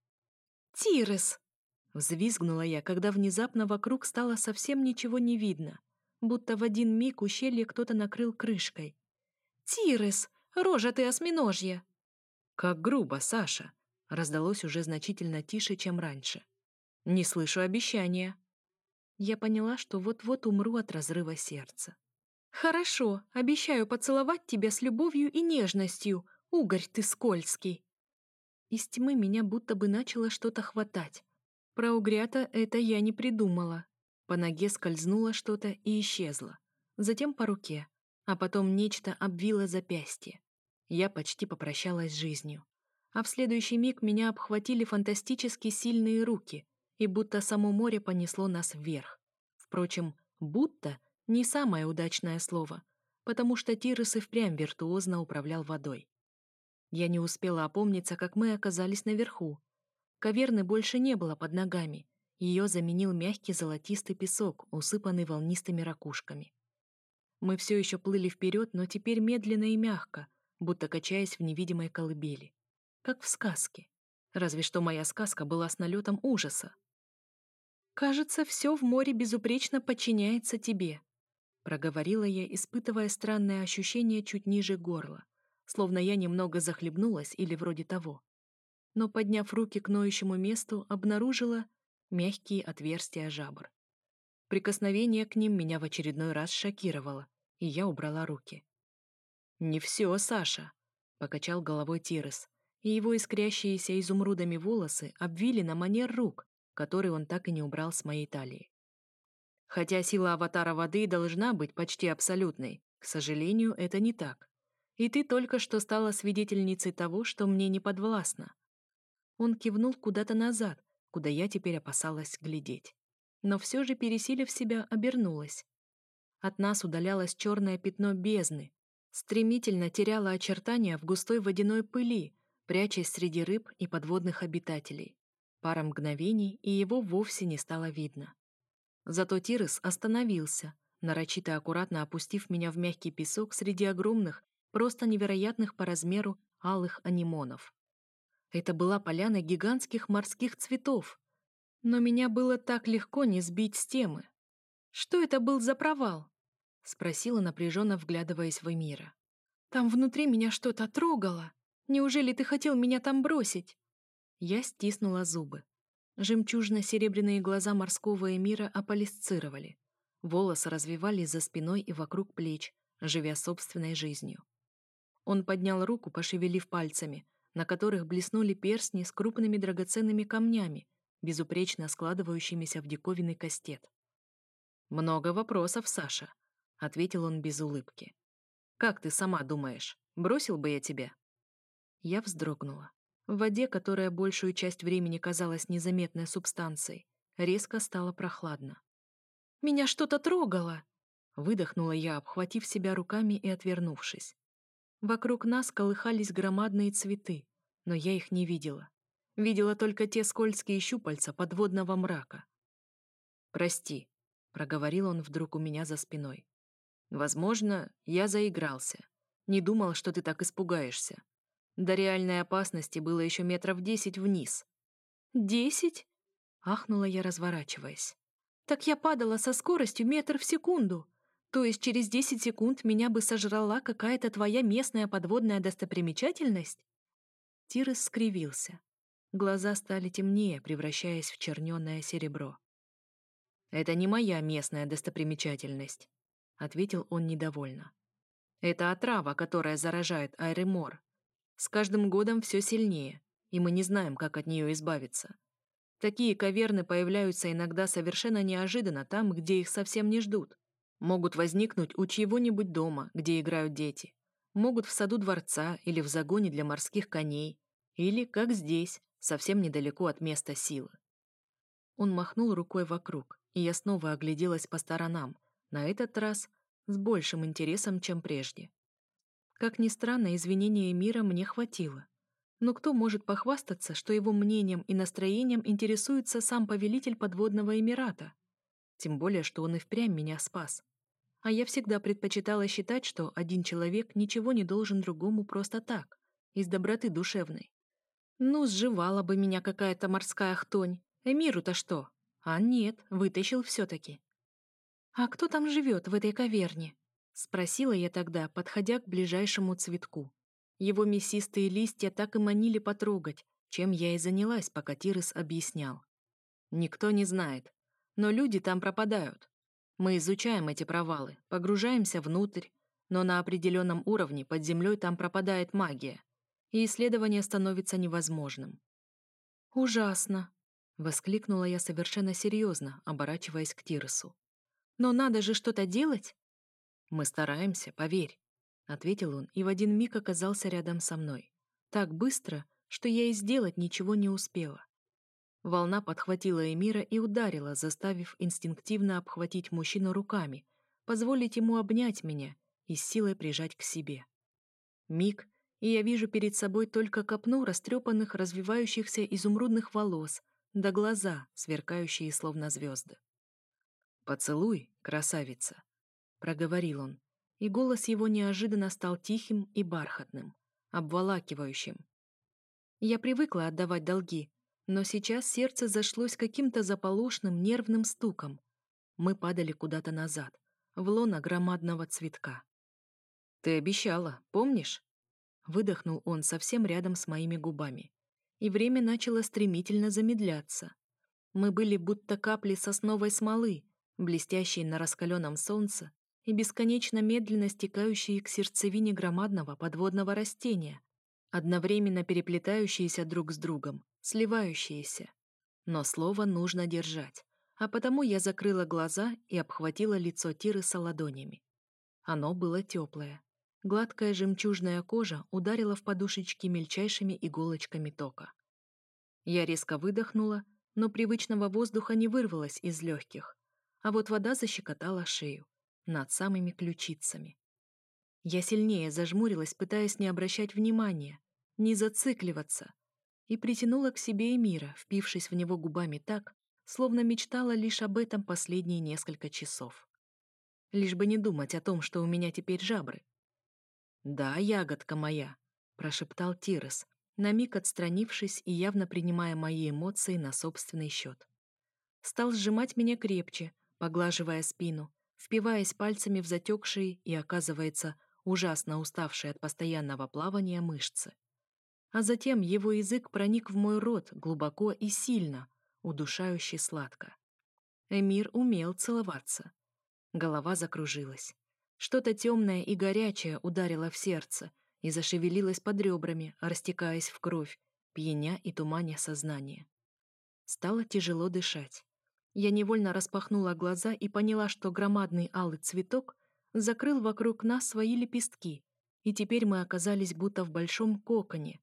«Тирес!» Взвизгнула я, когда внезапно вокруг стало совсем ничего не видно. будто в один миг ущелье кто-то накрыл крышкой. «Тирес! Рожа ты осьминожья!» «Как грубо, Саша!» раздалось уже значительно тише, чем раньше. «Не слышу обещания». Я поняла, что вот-вот умру от разрыва сердца. «Хорошо, обещаю поцеловать тебя с любовью и нежностью, угорь ты скользкий!» Из тьмы меня будто бы начало что-то хватать. Про угрята это я не придумала. По ноге скользнуло что-то и исчезло. Затем по руке, а потом нечто обвило запястье. Я почти попрощалась с жизнью. А в следующий миг меня обхватили фантастически сильные руки, и будто само море понесло нас вверх. Впрочем, «будто» — не самое удачное слово, потому что Тирос и впрямь виртуозно управлял водой. Я не успела опомниться, как мы оказались наверху, Каверны больше не было под ногами. Ее заменил мягкий золотистый песок, усыпанный волнистыми ракушками. Мы все еще плыли вперед, но теперь медленно и мягко, будто качаясь в невидимой колыбели. Как в сказке. Разве что моя сказка была с налетом ужаса. «Кажется, все в море безупречно подчиняется тебе», проговорила я, испытывая странное ощущение чуть ниже горла, словно я немного захлебнулась или вроде того но, подняв руки к ноющему месту, обнаружила мягкие отверстия жабр. Прикосновение к ним меня в очередной раз шокировало, и я убрала руки. «Не все, Саша!» — покачал головой Тирес, и его искрящиеся изумрудами волосы обвили на манер рук, который он так и не убрал с моей талии. Хотя сила аватара воды должна быть почти абсолютной, к сожалению, это не так. И ты только что стала свидетельницей того, что мне не подвластно. Он кивнул куда-то назад, куда я теперь опасалась глядеть. Но все же, пересилив себя, обернулась. От нас удалялось черное пятно бездны, стремительно теряло очертания в густой водяной пыли, прячась среди рыб и подводных обитателей. Пара мгновений, и его вовсе не стало видно. Зато Тирес остановился, нарочито аккуратно опустив меня в мягкий песок среди огромных, просто невероятных по размеру алых анимонов. Это была поляна гигантских морских цветов. Но меня было так легко не сбить с темы. «Что это был за провал?» — спросила, напряженно вглядываясь в Эмира. «Там внутри меня что-то трогало. Неужели ты хотел меня там бросить?» Я стиснула зубы. Жемчужно-серебряные глаза морского эмира аполисцировали. Волосы развивались за спиной и вокруг плеч, живя собственной жизнью. Он поднял руку, пошевелив пальцами, на которых блеснули перстни с крупными драгоценными камнями, безупречно складывающимися в диковинный кастет. «Много вопросов, Саша», — ответил он без улыбки. «Как ты сама думаешь, бросил бы я тебя?» Я вздрогнула. В воде, которая большую часть времени казалась незаметной субстанцией, резко стало прохладно. «Меня что-то трогало!» Выдохнула я, обхватив себя руками и отвернувшись. Вокруг нас колыхались громадные цветы, но я их не видела. Видела только те скользкие щупальца подводного мрака. «Прости», — проговорил он вдруг у меня за спиной. «Возможно, я заигрался. Не думал, что ты так испугаешься. До реальной опасности было еще метров десять вниз». «Десять?» — ахнула я, разворачиваясь. «Так я падала со скоростью метр в секунду. То есть через 10 секунд меня бы сожрала какая-то твоя местная подводная достопримечательность? Тирес скривился. Глаза стали темнее, превращаясь в чернёное серебро. «Это не моя местная достопримечательность», — ответил он недовольно. «Это отрава, которая заражает Айремор. С каждым годом все сильнее, и мы не знаем, как от нее избавиться. Такие каверны появляются иногда совершенно неожиданно там, где их совсем не ждут. Могут возникнуть у чьего-нибудь дома, где играют дети. Могут в саду дворца или в загоне для морских коней. Или, как здесь, совсем недалеко от места силы. Он махнул рукой вокруг, и я снова огляделась по сторонам, на этот раз с большим интересом, чем прежде. Как ни странно, извинения мира мне хватило. Но кто может похвастаться, что его мнением и настроением интересуется сам повелитель подводного Эмирата? Тем более, что он и впрямь меня спас. А я всегда предпочитала считать, что один человек ничего не должен другому просто так, из доброты душевной. Ну, сживала бы меня какая-то морская хтонь. Эмиру-то что? А нет, вытащил все-таки. «А кто там живет в этой каверне?» — спросила я тогда, подходя к ближайшему цветку. Его мясистые листья так и манили потрогать, чем я и занялась, пока Тирес объяснял. Никто не знает, но люди там пропадают. Мы изучаем эти провалы, погружаемся внутрь, но на определенном уровне под землей там пропадает магия, и исследование становится невозможным. «Ужасно!» — воскликнула я совершенно серьезно, оборачиваясь к Тиресу. «Но надо же что-то делать!» «Мы стараемся, поверь», — ответил он и в один миг оказался рядом со мной. Так быстро, что я и сделать ничего не успела. Волна подхватила Эмира и ударила, заставив инстинктивно обхватить мужчину руками, позволить ему обнять меня и с силой прижать к себе. Миг, и я вижу перед собой только копну растрепанных, развивающихся изумрудных волос, да глаза, сверкающие словно звезды. «Поцелуй, красавица!» — проговорил он, и голос его неожиданно стал тихим и бархатным, обволакивающим. Я привыкла отдавать долги, но сейчас сердце зашлось каким-то заполошным нервным стуком. Мы падали куда-то назад, в лоно громадного цветка. «Ты обещала, помнишь?» Выдохнул он совсем рядом с моими губами. И время начало стремительно замедляться. Мы были будто капли сосновой смолы, блестящие на раскаленном солнце и бесконечно медленно стекающие к сердцевине громадного подводного растения, одновременно переплетающиеся друг с другом, сливающиеся. Но слово нужно держать, а потому я закрыла глаза и обхватила лицо Тирыса ладонями. Оно было теплое. Гладкая жемчужная кожа ударила в подушечки мельчайшими иголочками тока. Я резко выдохнула, но привычного воздуха не вырвалось из легких, а вот вода защекотала шею, над самыми ключицами. Я сильнее зажмурилась, пытаясь не обращать внимания, не зацикливаться, и притянула к себе Эмира, впившись в него губами так, словно мечтала лишь об этом последние несколько часов. Лишь бы не думать о том, что у меня теперь жабры. «Да, ягодка моя», — прошептал Тирес, на миг отстранившись и явно принимая мои эмоции на собственный счет. Стал сжимать меня крепче, поглаживая спину, впиваясь пальцами в затекшие и, оказывается, ужасно уставшие от постоянного плавания мышцы а затем его язык проник в мой рот глубоко и сильно, удушающе сладко. Эмир умел целоваться. Голова закружилась. Что-то темное и горячее ударило в сердце и зашевелилось под ребрами, растекаясь в кровь, пьяня и туманя сознание. Стало тяжело дышать. Я невольно распахнула глаза и поняла, что громадный алый цветок закрыл вокруг нас свои лепестки, и теперь мы оказались будто в большом коконе,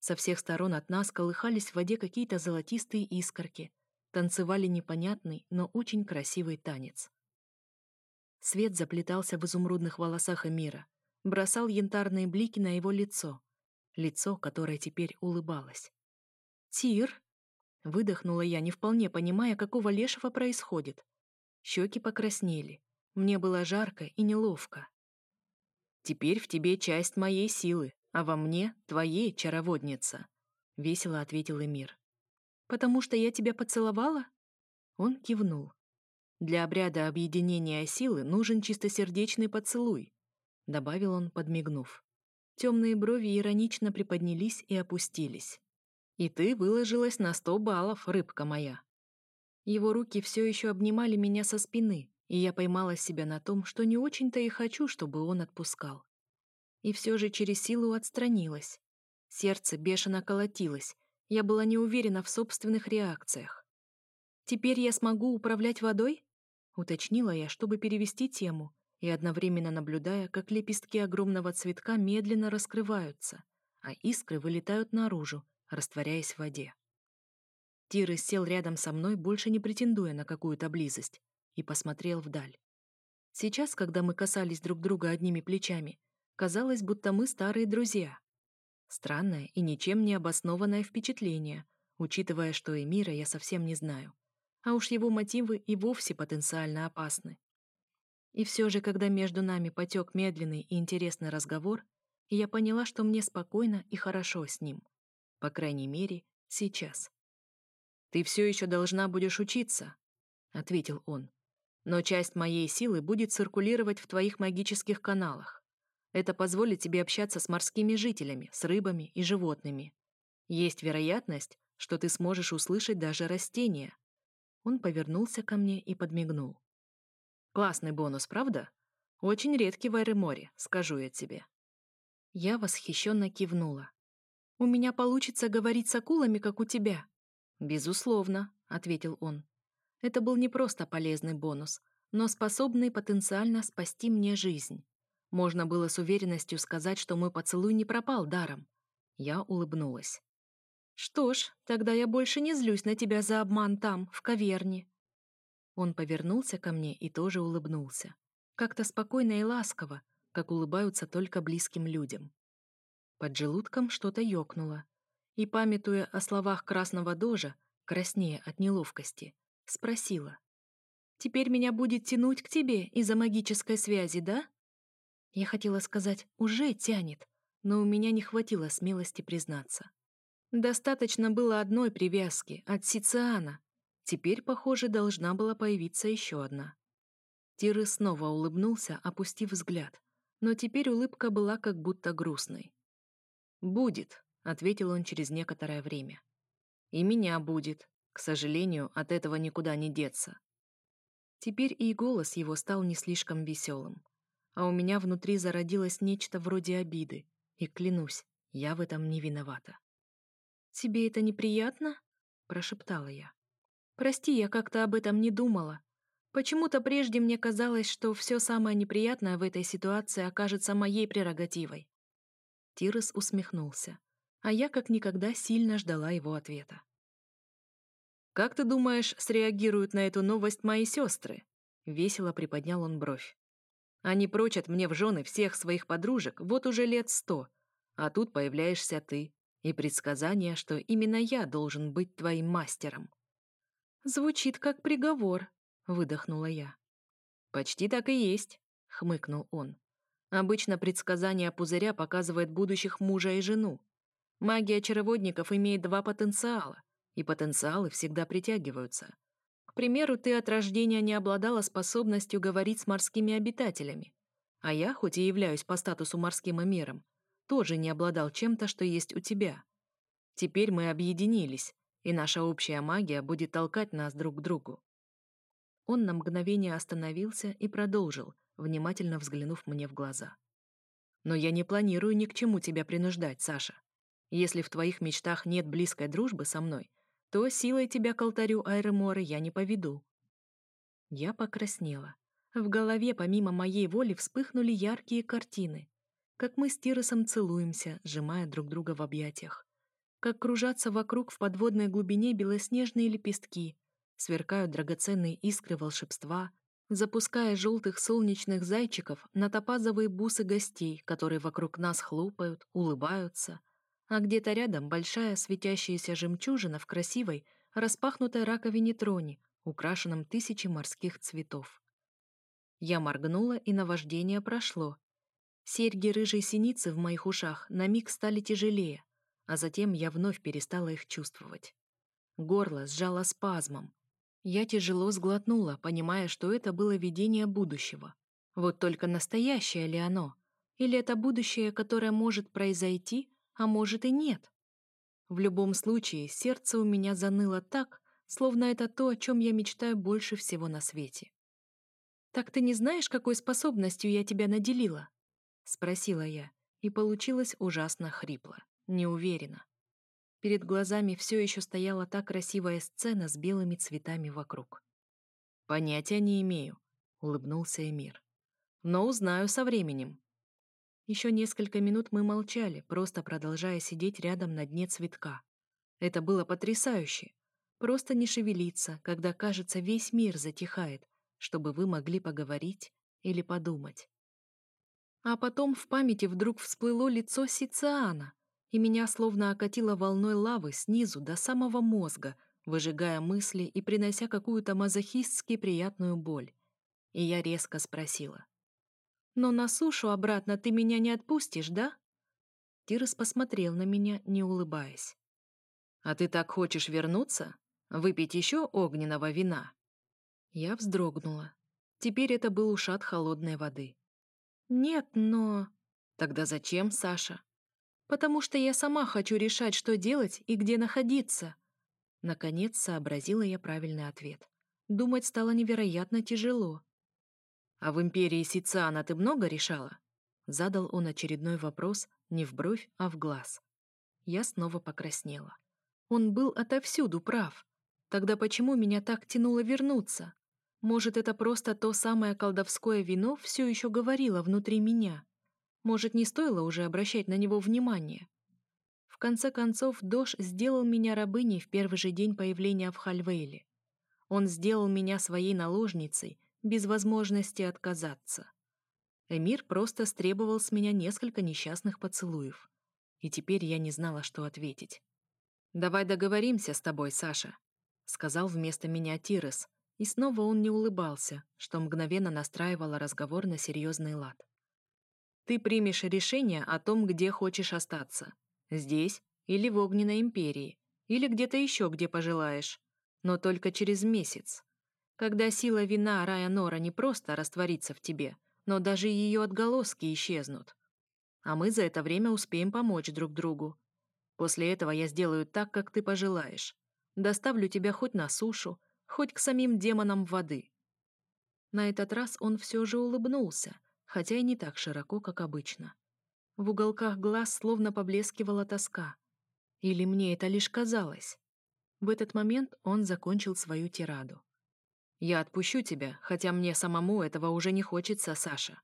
со всех сторон от нас колыхались в воде какие-то золотистые искорки, танцевали непонятный, но очень красивый танец. Свет заплетался в изумрудных волосах Эмира, бросал янтарные блики на его лицо, лицо, которое теперь улыбалось. «Тир!» — выдохнула я, не вполне понимая, какого лешего происходит. Щеки покраснели. Мне было жарко и неловко. «Теперь в тебе часть моей силы», а во мне твоей чароводница», — весело ответил Эмир. «Потому что я тебя поцеловала?» Он кивнул. «Для обряда объединения силы нужен чистосердечный поцелуй», — добавил он, подмигнув. Темные брови иронично приподнялись и опустились. «И ты выложилась на сто баллов, рыбка моя». Его руки все еще обнимали меня со спины, и я поймала себя на том, что не очень-то и хочу, чтобы он отпускал и все же через силу отстранилась. Сердце бешено колотилось, я была не уверена в собственных реакциях. «Теперь я смогу управлять водой?» — уточнила я, чтобы перевести тему, и одновременно наблюдая, как лепестки огромного цветка медленно раскрываются, а искры вылетают наружу, растворяясь в воде. Тиры сел рядом со мной, больше не претендуя на какую-то близость, и посмотрел вдаль. Сейчас, когда мы касались друг друга одними плечами, Казалось, будто мы старые друзья. Странное и ничем не обоснованное впечатление, учитывая, что Эмира я совсем не знаю. А уж его мотивы и вовсе потенциально опасны. И все же, когда между нами потек медленный и интересный разговор, я поняла, что мне спокойно и хорошо с ним. По крайней мере, сейчас. «Ты все еще должна будешь учиться», — ответил он. но часть моей силы будет циркулировать в твоих магических каналах. Это позволит тебе общаться с морскими жителями, с рыбами и животными. Есть вероятность, что ты сможешь услышать даже растения. Он повернулся ко мне и подмигнул. Классный бонус, правда? Очень редкий в Айреморе, скажу я тебе. Я восхищенно кивнула. У меня получится говорить с акулами, как у тебя. Безусловно, ответил он. Это был не просто полезный бонус, но способный потенциально спасти мне жизнь. Можно было с уверенностью сказать, что мой поцелуй не пропал даром. Я улыбнулась. «Что ж, тогда я больше не злюсь на тебя за обман там, в каверне». Он повернулся ко мне и тоже улыбнулся. Как-то спокойно и ласково, как улыбаются только близким людям. Под желудком что-то ёкнуло. И, памятуя о словах красного дожа, краснея от неловкости, Спросила. «Теперь меня будет тянуть к тебе из-за магической связи, да?» Я хотела сказать «уже тянет», но у меня не хватило смелости признаться. Достаточно было одной привязки от Сициана. Теперь, похоже, должна была появиться еще одна. Тиры снова улыбнулся, опустив взгляд, но теперь улыбка была как будто грустной. «Будет», — ответил он через некоторое время. «И меня будет. К сожалению, от этого никуда не деться. Теперь и голос его стал не слишком веселым. А у меня внутри зародилось нечто вроде обиды. И клянусь, я в этом не виновата. «Тебе это неприятно?» – прошептала я. «Прости, я как-то об этом не думала. Почему-то прежде мне казалось, что все самое неприятное в этой ситуации окажется моей прерогативой». Тирес усмехнулся, а я как никогда сильно ждала его ответа. «Как ты думаешь, среагируют на эту новость мои сестры?» Весело приподнял он бровь. «Они прочат мне в жены всех своих подружек вот уже лет сто, а тут появляешься ты, и предсказание, что именно я должен быть твоим мастером». «Звучит как приговор», — выдохнула я. «Почти так и есть», — хмыкнул он. «Обычно предсказание пузыря показывает будущих мужа и жену. Магия чароводников имеет два потенциала и потенциалы всегда притягиваются. Примеру, ты от рождения не обладала способностью говорить с морскими обитателями, а я, хоть и являюсь по статусу морским эмиром, тоже не обладал чем-то, что есть у тебя. Теперь мы объединились, и наша общая магия будет толкать нас друг к другу. Он на мгновение остановился и продолжил, внимательно взглянув мне в глаза. «Но я не планирую ни к чему тебя принуждать, Саша. Если в твоих мечтах нет близкой дружбы со мной, то силой тебя к алтарю Айреморы я не поведу». Я покраснела. В голове помимо моей воли вспыхнули яркие картины. Как мы с Тиросом целуемся, сжимая друг друга в объятиях. Как кружатся вокруг в подводной глубине белоснежные лепестки, сверкают драгоценные искры волшебства, запуская желтых солнечных зайчиков на топазовые бусы гостей, которые вокруг нас хлопают, улыбаются, а где-то рядом большая светящаяся жемчужина в красивой, распахнутой раковине троне, украшенном тысячи морских цветов. Я моргнула, и наваждение прошло. Серьги рыжей синицы в моих ушах на миг стали тяжелее, а затем я вновь перестала их чувствовать. Горло сжало спазмом. Я тяжело сглотнула, понимая, что это было видение будущего. Вот только настоящее ли оно? Или это будущее, которое может произойти, а может и нет. В любом случае, сердце у меня заныло так, словно это то, о чем я мечтаю больше всего на свете. «Так ты не знаешь, какой способностью я тебя наделила?» — спросила я, и получилось ужасно хрипло, неуверенно. Перед глазами все еще стояла та красивая сцена с белыми цветами вокруг. «Понятия не имею», — улыбнулся Эмир. «Но узнаю со временем». Еще несколько минут мы молчали, просто продолжая сидеть рядом на дне цветка. Это было потрясающе. Просто не шевелиться, когда, кажется, весь мир затихает, чтобы вы могли поговорить или подумать. А потом в памяти вдруг всплыло лицо Сициана, и меня словно окатило волной лавы снизу до самого мозга, выжигая мысли и принося какую-то мазохистски приятную боль. И я резко спросила. Но на сушу обратно ты меня не отпустишь, да?» Тирос посмотрел на меня, не улыбаясь. «А ты так хочешь вернуться? Выпить еще огненного вина?» Я вздрогнула. Теперь это был ушат холодной воды. «Нет, но...» «Тогда зачем, Саша?» «Потому что я сама хочу решать, что делать и где находиться». Наконец сообразила я правильный ответ. Думать стало невероятно тяжело. «А в империи Сициана ты много решала?» Задал он очередной вопрос не в бровь, а в глаз. Я снова покраснела. Он был отовсюду прав. Тогда почему меня так тянуло вернуться? Может, это просто то самое колдовское вино все еще говорило внутри меня? Может, не стоило уже обращать на него внимание? В конце концов, Дош сделал меня рабыней в первый же день появления в Хальвейле. Он сделал меня своей наложницей, без возможности отказаться. Эмир просто стребовал с меня несколько несчастных поцелуев. И теперь я не знала, что ответить. «Давай договоримся с тобой, Саша», — сказал вместо меня Тирес, и снова он не улыбался, что мгновенно настраивало разговор на серьезный лад. «Ты примешь решение о том, где хочешь остаться. Здесь или в Огненной Империи, или где-то еще, где пожелаешь. Но только через месяц. Когда сила вина Рая Нора не просто растворится в тебе, но даже ее отголоски исчезнут. А мы за это время успеем помочь друг другу, После этого я сделаю так, как ты пожелаешь. Доставлю тебя хоть на сушу, хоть к самим демонам воды». На этот раз он все же улыбнулся, хотя и не так широко, как обычно. В уголках глаз словно поблескивала тоска. Или мне это лишь казалось? В этот момент он закончил свою тираду. «Я отпущу тебя, хотя мне самому этого уже не хочется, Саша».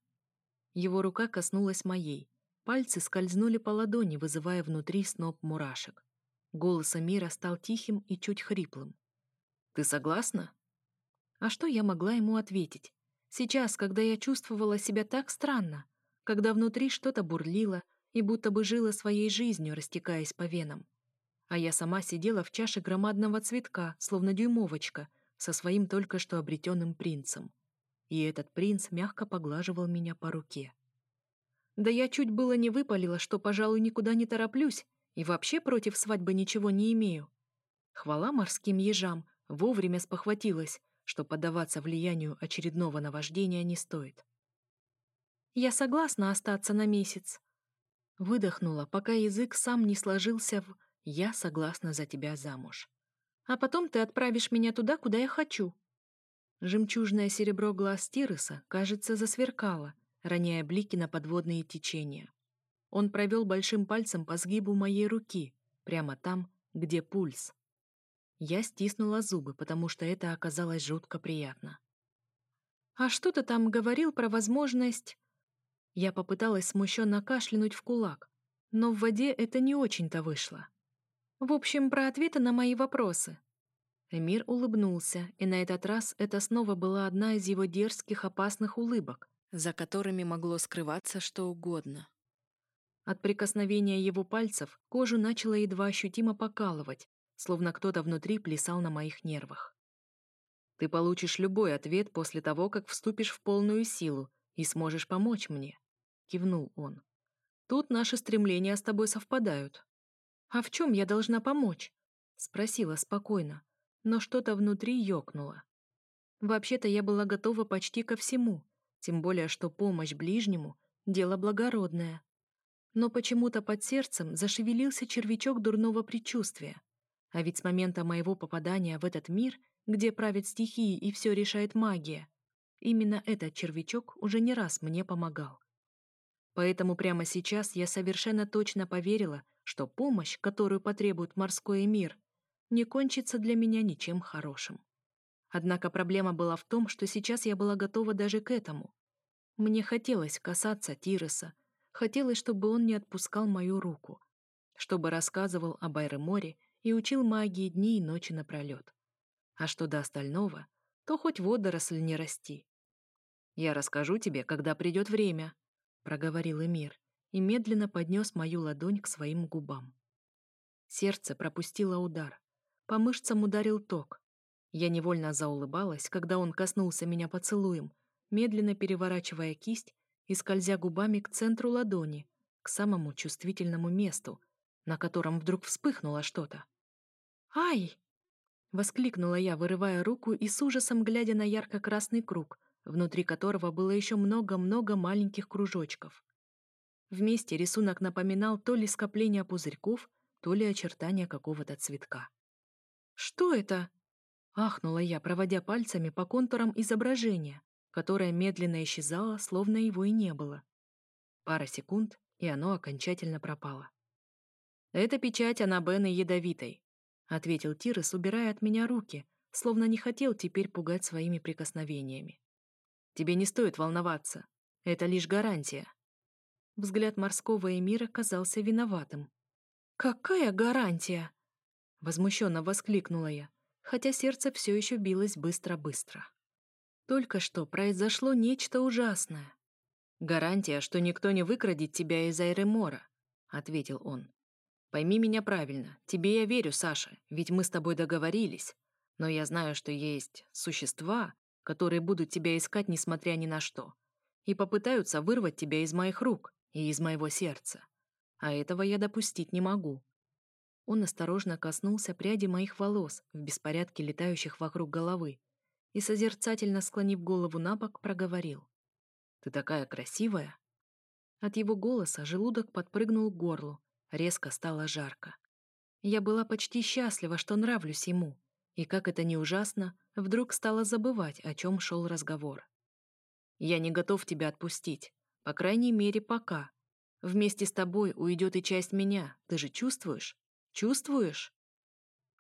Его рука коснулась моей, Пальцы скользнули по ладони, вызывая внутри сноп мурашек. Голос Амира стал тихим и чуть хриплым. «Ты согласна?» А что я могла ему ответить? Сейчас, когда я чувствовала себя так странно, когда внутри что-то бурлило и будто бы жило своей жизнью, растекаясь по венам. А я сама сидела в чаше громадного цветка, словно дюймовочка, со своим только что обретенным принцем. И этот принц мягко поглаживал меня по руке. Да я чуть было не выпалила, что, пожалуй, никуда не тороплюсь и вообще против свадьбы ничего не имею. Хвала морским ежам, вовремя спохватилась, что поддаваться влиянию очередного наваждения не стоит. «Я согласна остаться на месяц», — выдохнула, пока язык сам не сложился в «я согласна за тебя замуж». «А потом ты отправишь меня туда, куда я хочу». Жемчужное серебро глаз Тироса, кажется, засверкало — роняя блики на подводные течения. Он провел большим пальцем по сгибу моей руки, прямо там, где пульс. Я стиснула зубы, потому что это оказалось жутко приятно. «А что ты там говорил про возможность...» Я попыталась смущенно кашлянуть в кулак, но в воде это не очень-то вышло. В общем, про ответы на мои вопросы. Эмир улыбнулся, и на этот раз это снова была одна из его дерзких опасных улыбок, за которыми могло скрываться что угодно. От прикосновения его пальцев кожу начало едва ощутимо покалывать, словно кто-то внутри плясал на моих нервах. «Ты получишь любой ответ после того, как вступишь в полную силу и сможешь помочь мне», — кивнул он. «Тут наши стремления с тобой совпадают». «А в чем я должна помочь?» — спросила спокойно, но что-то внутри ёкнуло. Вообще-то я была готова почти ко всему, тем более, что помощь ближнему — дело благородное. Но почему-то под сердцем зашевелился червячок дурного предчувствия. А ведь с момента моего попадания в этот мир, где правят стихии и все решает магия, именно этот червячок уже не раз мне помогал. Поэтому прямо сейчас я совершенно точно поверила, что помощь, которую потребует морской мир, не кончится для меня ничем хорошим. Однако проблема была в том, что сейчас я была готова даже к этому. Мне хотелось касаться Тироса, хотелось, чтобы он не отпускал мою руку, чтобы рассказывал об Айреморе и учил магии дни и ночи напролет. А что до остального, то хоть водоросль не расти. «Я расскажу тебе, когда придет время», — проговорил Эмир и медленно поднес мою ладонь к своим губам. Сердце пропустило удар. По мышцам ударил ток. Я невольно заулыбалась, когда он коснулся меня поцелуем, медленно переворачивая кисть и скользя губами к центру ладони, к самому чувствительному месту, на котором вдруг вспыхнуло что-то. «Ай!» — воскликнула я, вырывая руку и с ужасом глядя на ярко-красный круг, внутри которого было еще много-много маленьких кружочков. Вместе рисунок напоминал то ли скопление пузырьков, то ли очертания какого-то цветка. «Что это?» — ахнула я, проводя пальцами по контурам изображения, которое медленно исчезало, словно его и не было. Пара секунд, и оно окончательно пропало. «Это печать Анабены ядовитой», — ответил Тирес, убирая от меня руки, словно не хотел теперь пугать своими прикосновениями. «Тебе не стоит волноваться. Это лишь гарантия». Взгляд морского эмира казался виноватым. «Какая гарантия?» Возмущенно воскликнула я, хотя сердце все еще билось быстро-быстро. Только что произошло нечто ужасное. «Гарантия, что никто не выкрадет тебя из Айремора», — ответил он. «Пойми меня правильно. Тебе я верю, Саша, ведь мы с тобой договорились. Но я знаю, что есть существа, которые будут тебя искать несмотря ни на что, и попытаются вырвать тебя из моих рук и из моего сердца. А этого я допустить не могу. Он осторожно коснулся пряди моих волос в беспорядке летающих вокруг головы и, созерцательно склонив голову на бок, проговорил. «Ты такая красивая!» От его голоса желудок подпрыгнул к горлу, резко стало жарко. Я была почти счастлива, что нравлюсь ему, и, как это ни ужасно, вдруг стала забывать, о чем шел разговор. «Я не готов тебя отпустить, по крайней мере, пока», Вместе с тобой уйдет и часть меня, ты же чувствуешь? Чувствуешь?»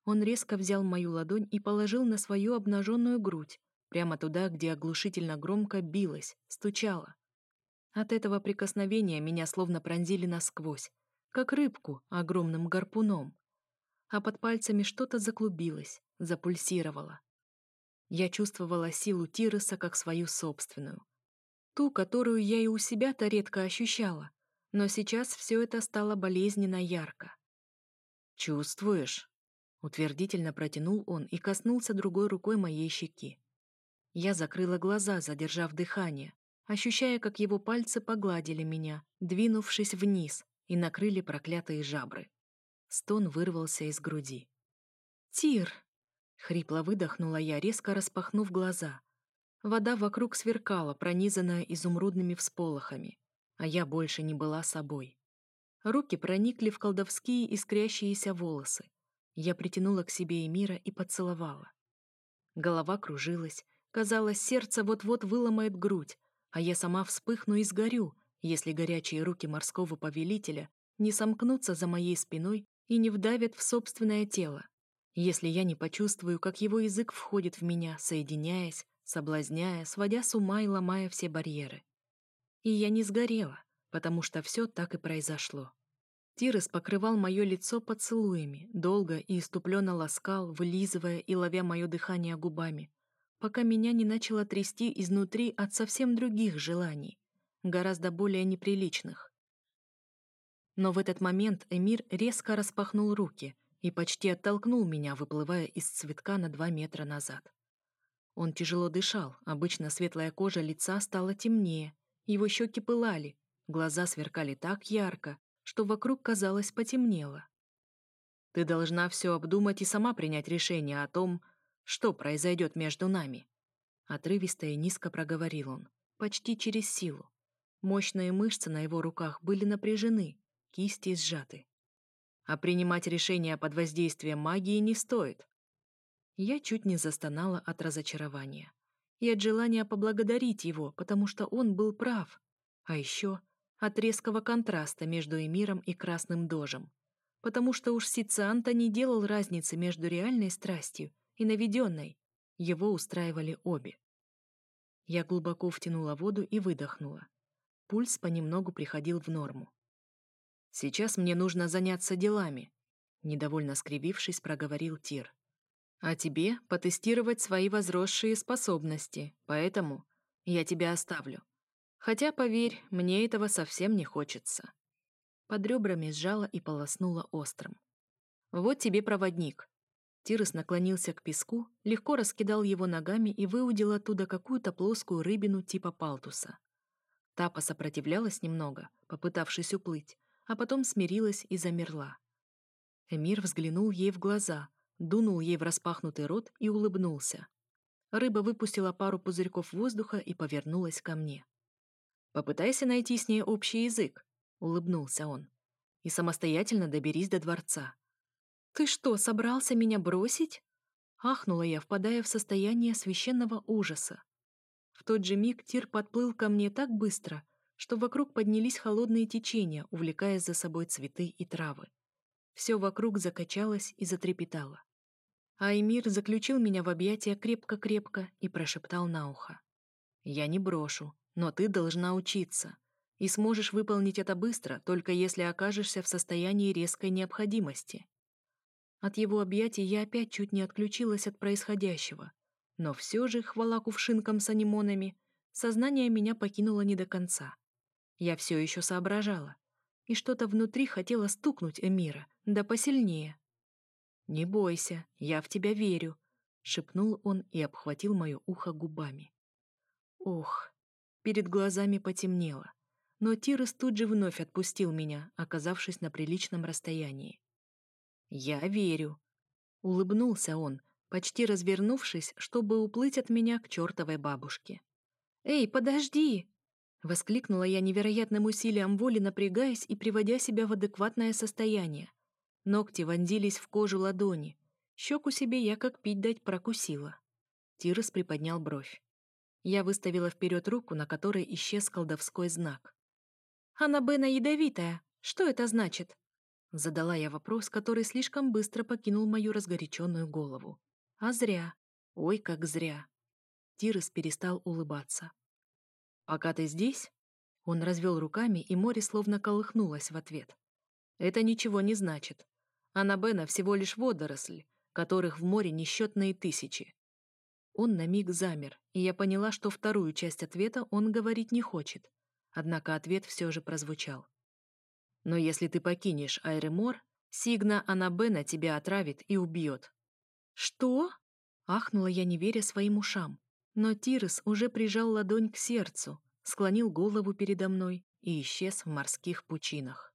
Он резко взял мою ладонь и положил на свою обнаженную грудь, прямо туда, где оглушительно громко билась, стучала. От этого прикосновения меня словно пронзили насквозь, как рыбку огромным гарпуном. А под пальцами что-то заклубилось, запульсировало. Я чувствовала силу Тироса как свою собственную. Ту, которую я и у себя-то редко ощущала, но сейчас все это стало болезненно ярко. «Чувствуешь?» — утвердительно протянул он и коснулся другой рукой моей щеки. Я закрыла глаза, задержав дыхание, ощущая, как его пальцы погладили меня, двинувшись вниз, и накрыли проклятые жабры. Стон вырвался из груди. «Тир!» — хрипло выдохнула я, резко распахнув глаза. Вода вокруг сверкала, пронизанная изумрудными всполохами а я больше не была собой. Руки проникли в колдовские искрящиеся волосы. Я притянула к себе Эмира и поцеловала. Голова кружилась, казалось, сердце вот-вот выломает грудь, а я сама вспыхну и сгорю, если горячие руки морского повелителя не сомкнутся за моей спиной и не вдавят в собственное тело, если я не почувствую, как его язык входит в меня, соединяясь, соблазняя, сводя с ума и ломая все барьеры. И я не сгорела, потому что все так и произошло. Тирес покрывал мое лицо поцелуями, долго и иступленно ласкал, вылизывая и ловя мое дыхание губами, пока меня не начало трясти изнутри от совсем других желаний, гораздо более неприличных. Но в этот момент Эмир резко распахнул руки и почти оттолкнул меня, выплывая из цветка на два метра назад. Он тяжело дышал, обычно светлая кожа лица стала темнее, его щеки пылали, глаза сверкали так ярко, что вокруг, казалось, потемнело. «Ты должна все обдумать и сама принять решение о том, что произойдет между нами», отрывисто и низко проговорил он, почти через силу. Мощные мышцы на его руках были напряжены, кисти сжаты. А принимать решения под воздействием магии не стоит. Я чуть не застонала от разочарования и от желания поблагодарить его, потому что он был прав. А еще от резкого контраста между Эмиром и Красным Дожем, потому что уж Сицианта не делал разницы между реальной страстью и наведенной, его устраивали обе. Я глубоко втянула воду и выдохнула. Пульс понемногу приходил в норму. «Сейчас мне нужно заняться делами», — недовольно скривившись, проговорил Тир. А тебе потестировать свои возросшие способности, поэтому я тебя оставлю. Хотя, поверь, мне этого совсем не хочется». Под ребрами сжала и полоснула острым. «Вот тебе проводник». Тирос наклонился к песку, легко раскидал его ногами и выудил оттуда какую-то плоскую рыбину типа палтуса. Та посопротивлялась немного, попытавшись уплыть, а потом смирилась и замерла. Эмир взглянул ей в глаза, дунул ей в распахнутый рот и улыбнулся. Рыба выпустила пару пузырьков воздуха и повернулась ко мне. «Попытайся найти с ней общий язык», — улыбнулся он. «И самостоятельно доберись до дворца». «Ты что, собрался меня бросить?» Ахнула я, впадая в состояние священного ужаса. В тот же миг тир подплыл ко мне так быстро, что вокруг поднялись холодные течения, увлекая за собой цветы и травы. Все вокруг закачалось и затрепетало. Аймир заключил меня в объятия крепко-крепко и прошептал на ухо. «Я не брошу, но ты должна учиться. И сможешь выполнить это быстро, только если окажешься в состоянии резкой необходимости». От его объятий я опять чуть не отключилась от происходящего. Но все же, хвала кувшинкам с анимонами, сознание меня покинуло не до конца. Я все еще соображала. И что-то внутри хотело стукнуть Эмира, да посильнее. «Не бойся, я в тебя верю», — шепнул он и обхватил мое ухо губами. Ох, перед глазами потемнело, но Тирес тут же вновь отпустил меня, оказавшись на приличном расстоянии. «Я верю», — улыбнулся он, почти развернувшись, чтобы уплыть от меня к чертовой бабушке. «Эй, подожди!» — воскликнула я невероятным усилием воли, напрягаясь и приводя себя в адекватное состояние. Ногти вонзились в кожу ладони. Щеку себе я как пить дать прокусила. Тирос приподнял бровь. Я выставила вперед руку, на которой исчез колдовской знак. «Аннабена ядовитая. Что это значит?» Задала я вопрос, который слишком быстро покинул мою разгоряченную голову. А зря. Ой, как зря. Тирос перестал улыбаться. «Пока ты здесь?» Он развел руками, и море словно колыхнулось в ответ. «Это ничего не значит. Анабена всего лишь водоросль, которых в море несчетные тысячи. Он на миг замер, и я поняла, что вторую часть ответа он говорить не хочет. Однако ответ все же прозвучал. «Но если ты покинешь Айремор, Сигна Анабена тебя отравит и убьет». «Что?» — ахнула я, не веря своим ушам. Но Тирес уже прижал ладонь к сердцу, склонил голову передо мной и исчез в морских пучинах.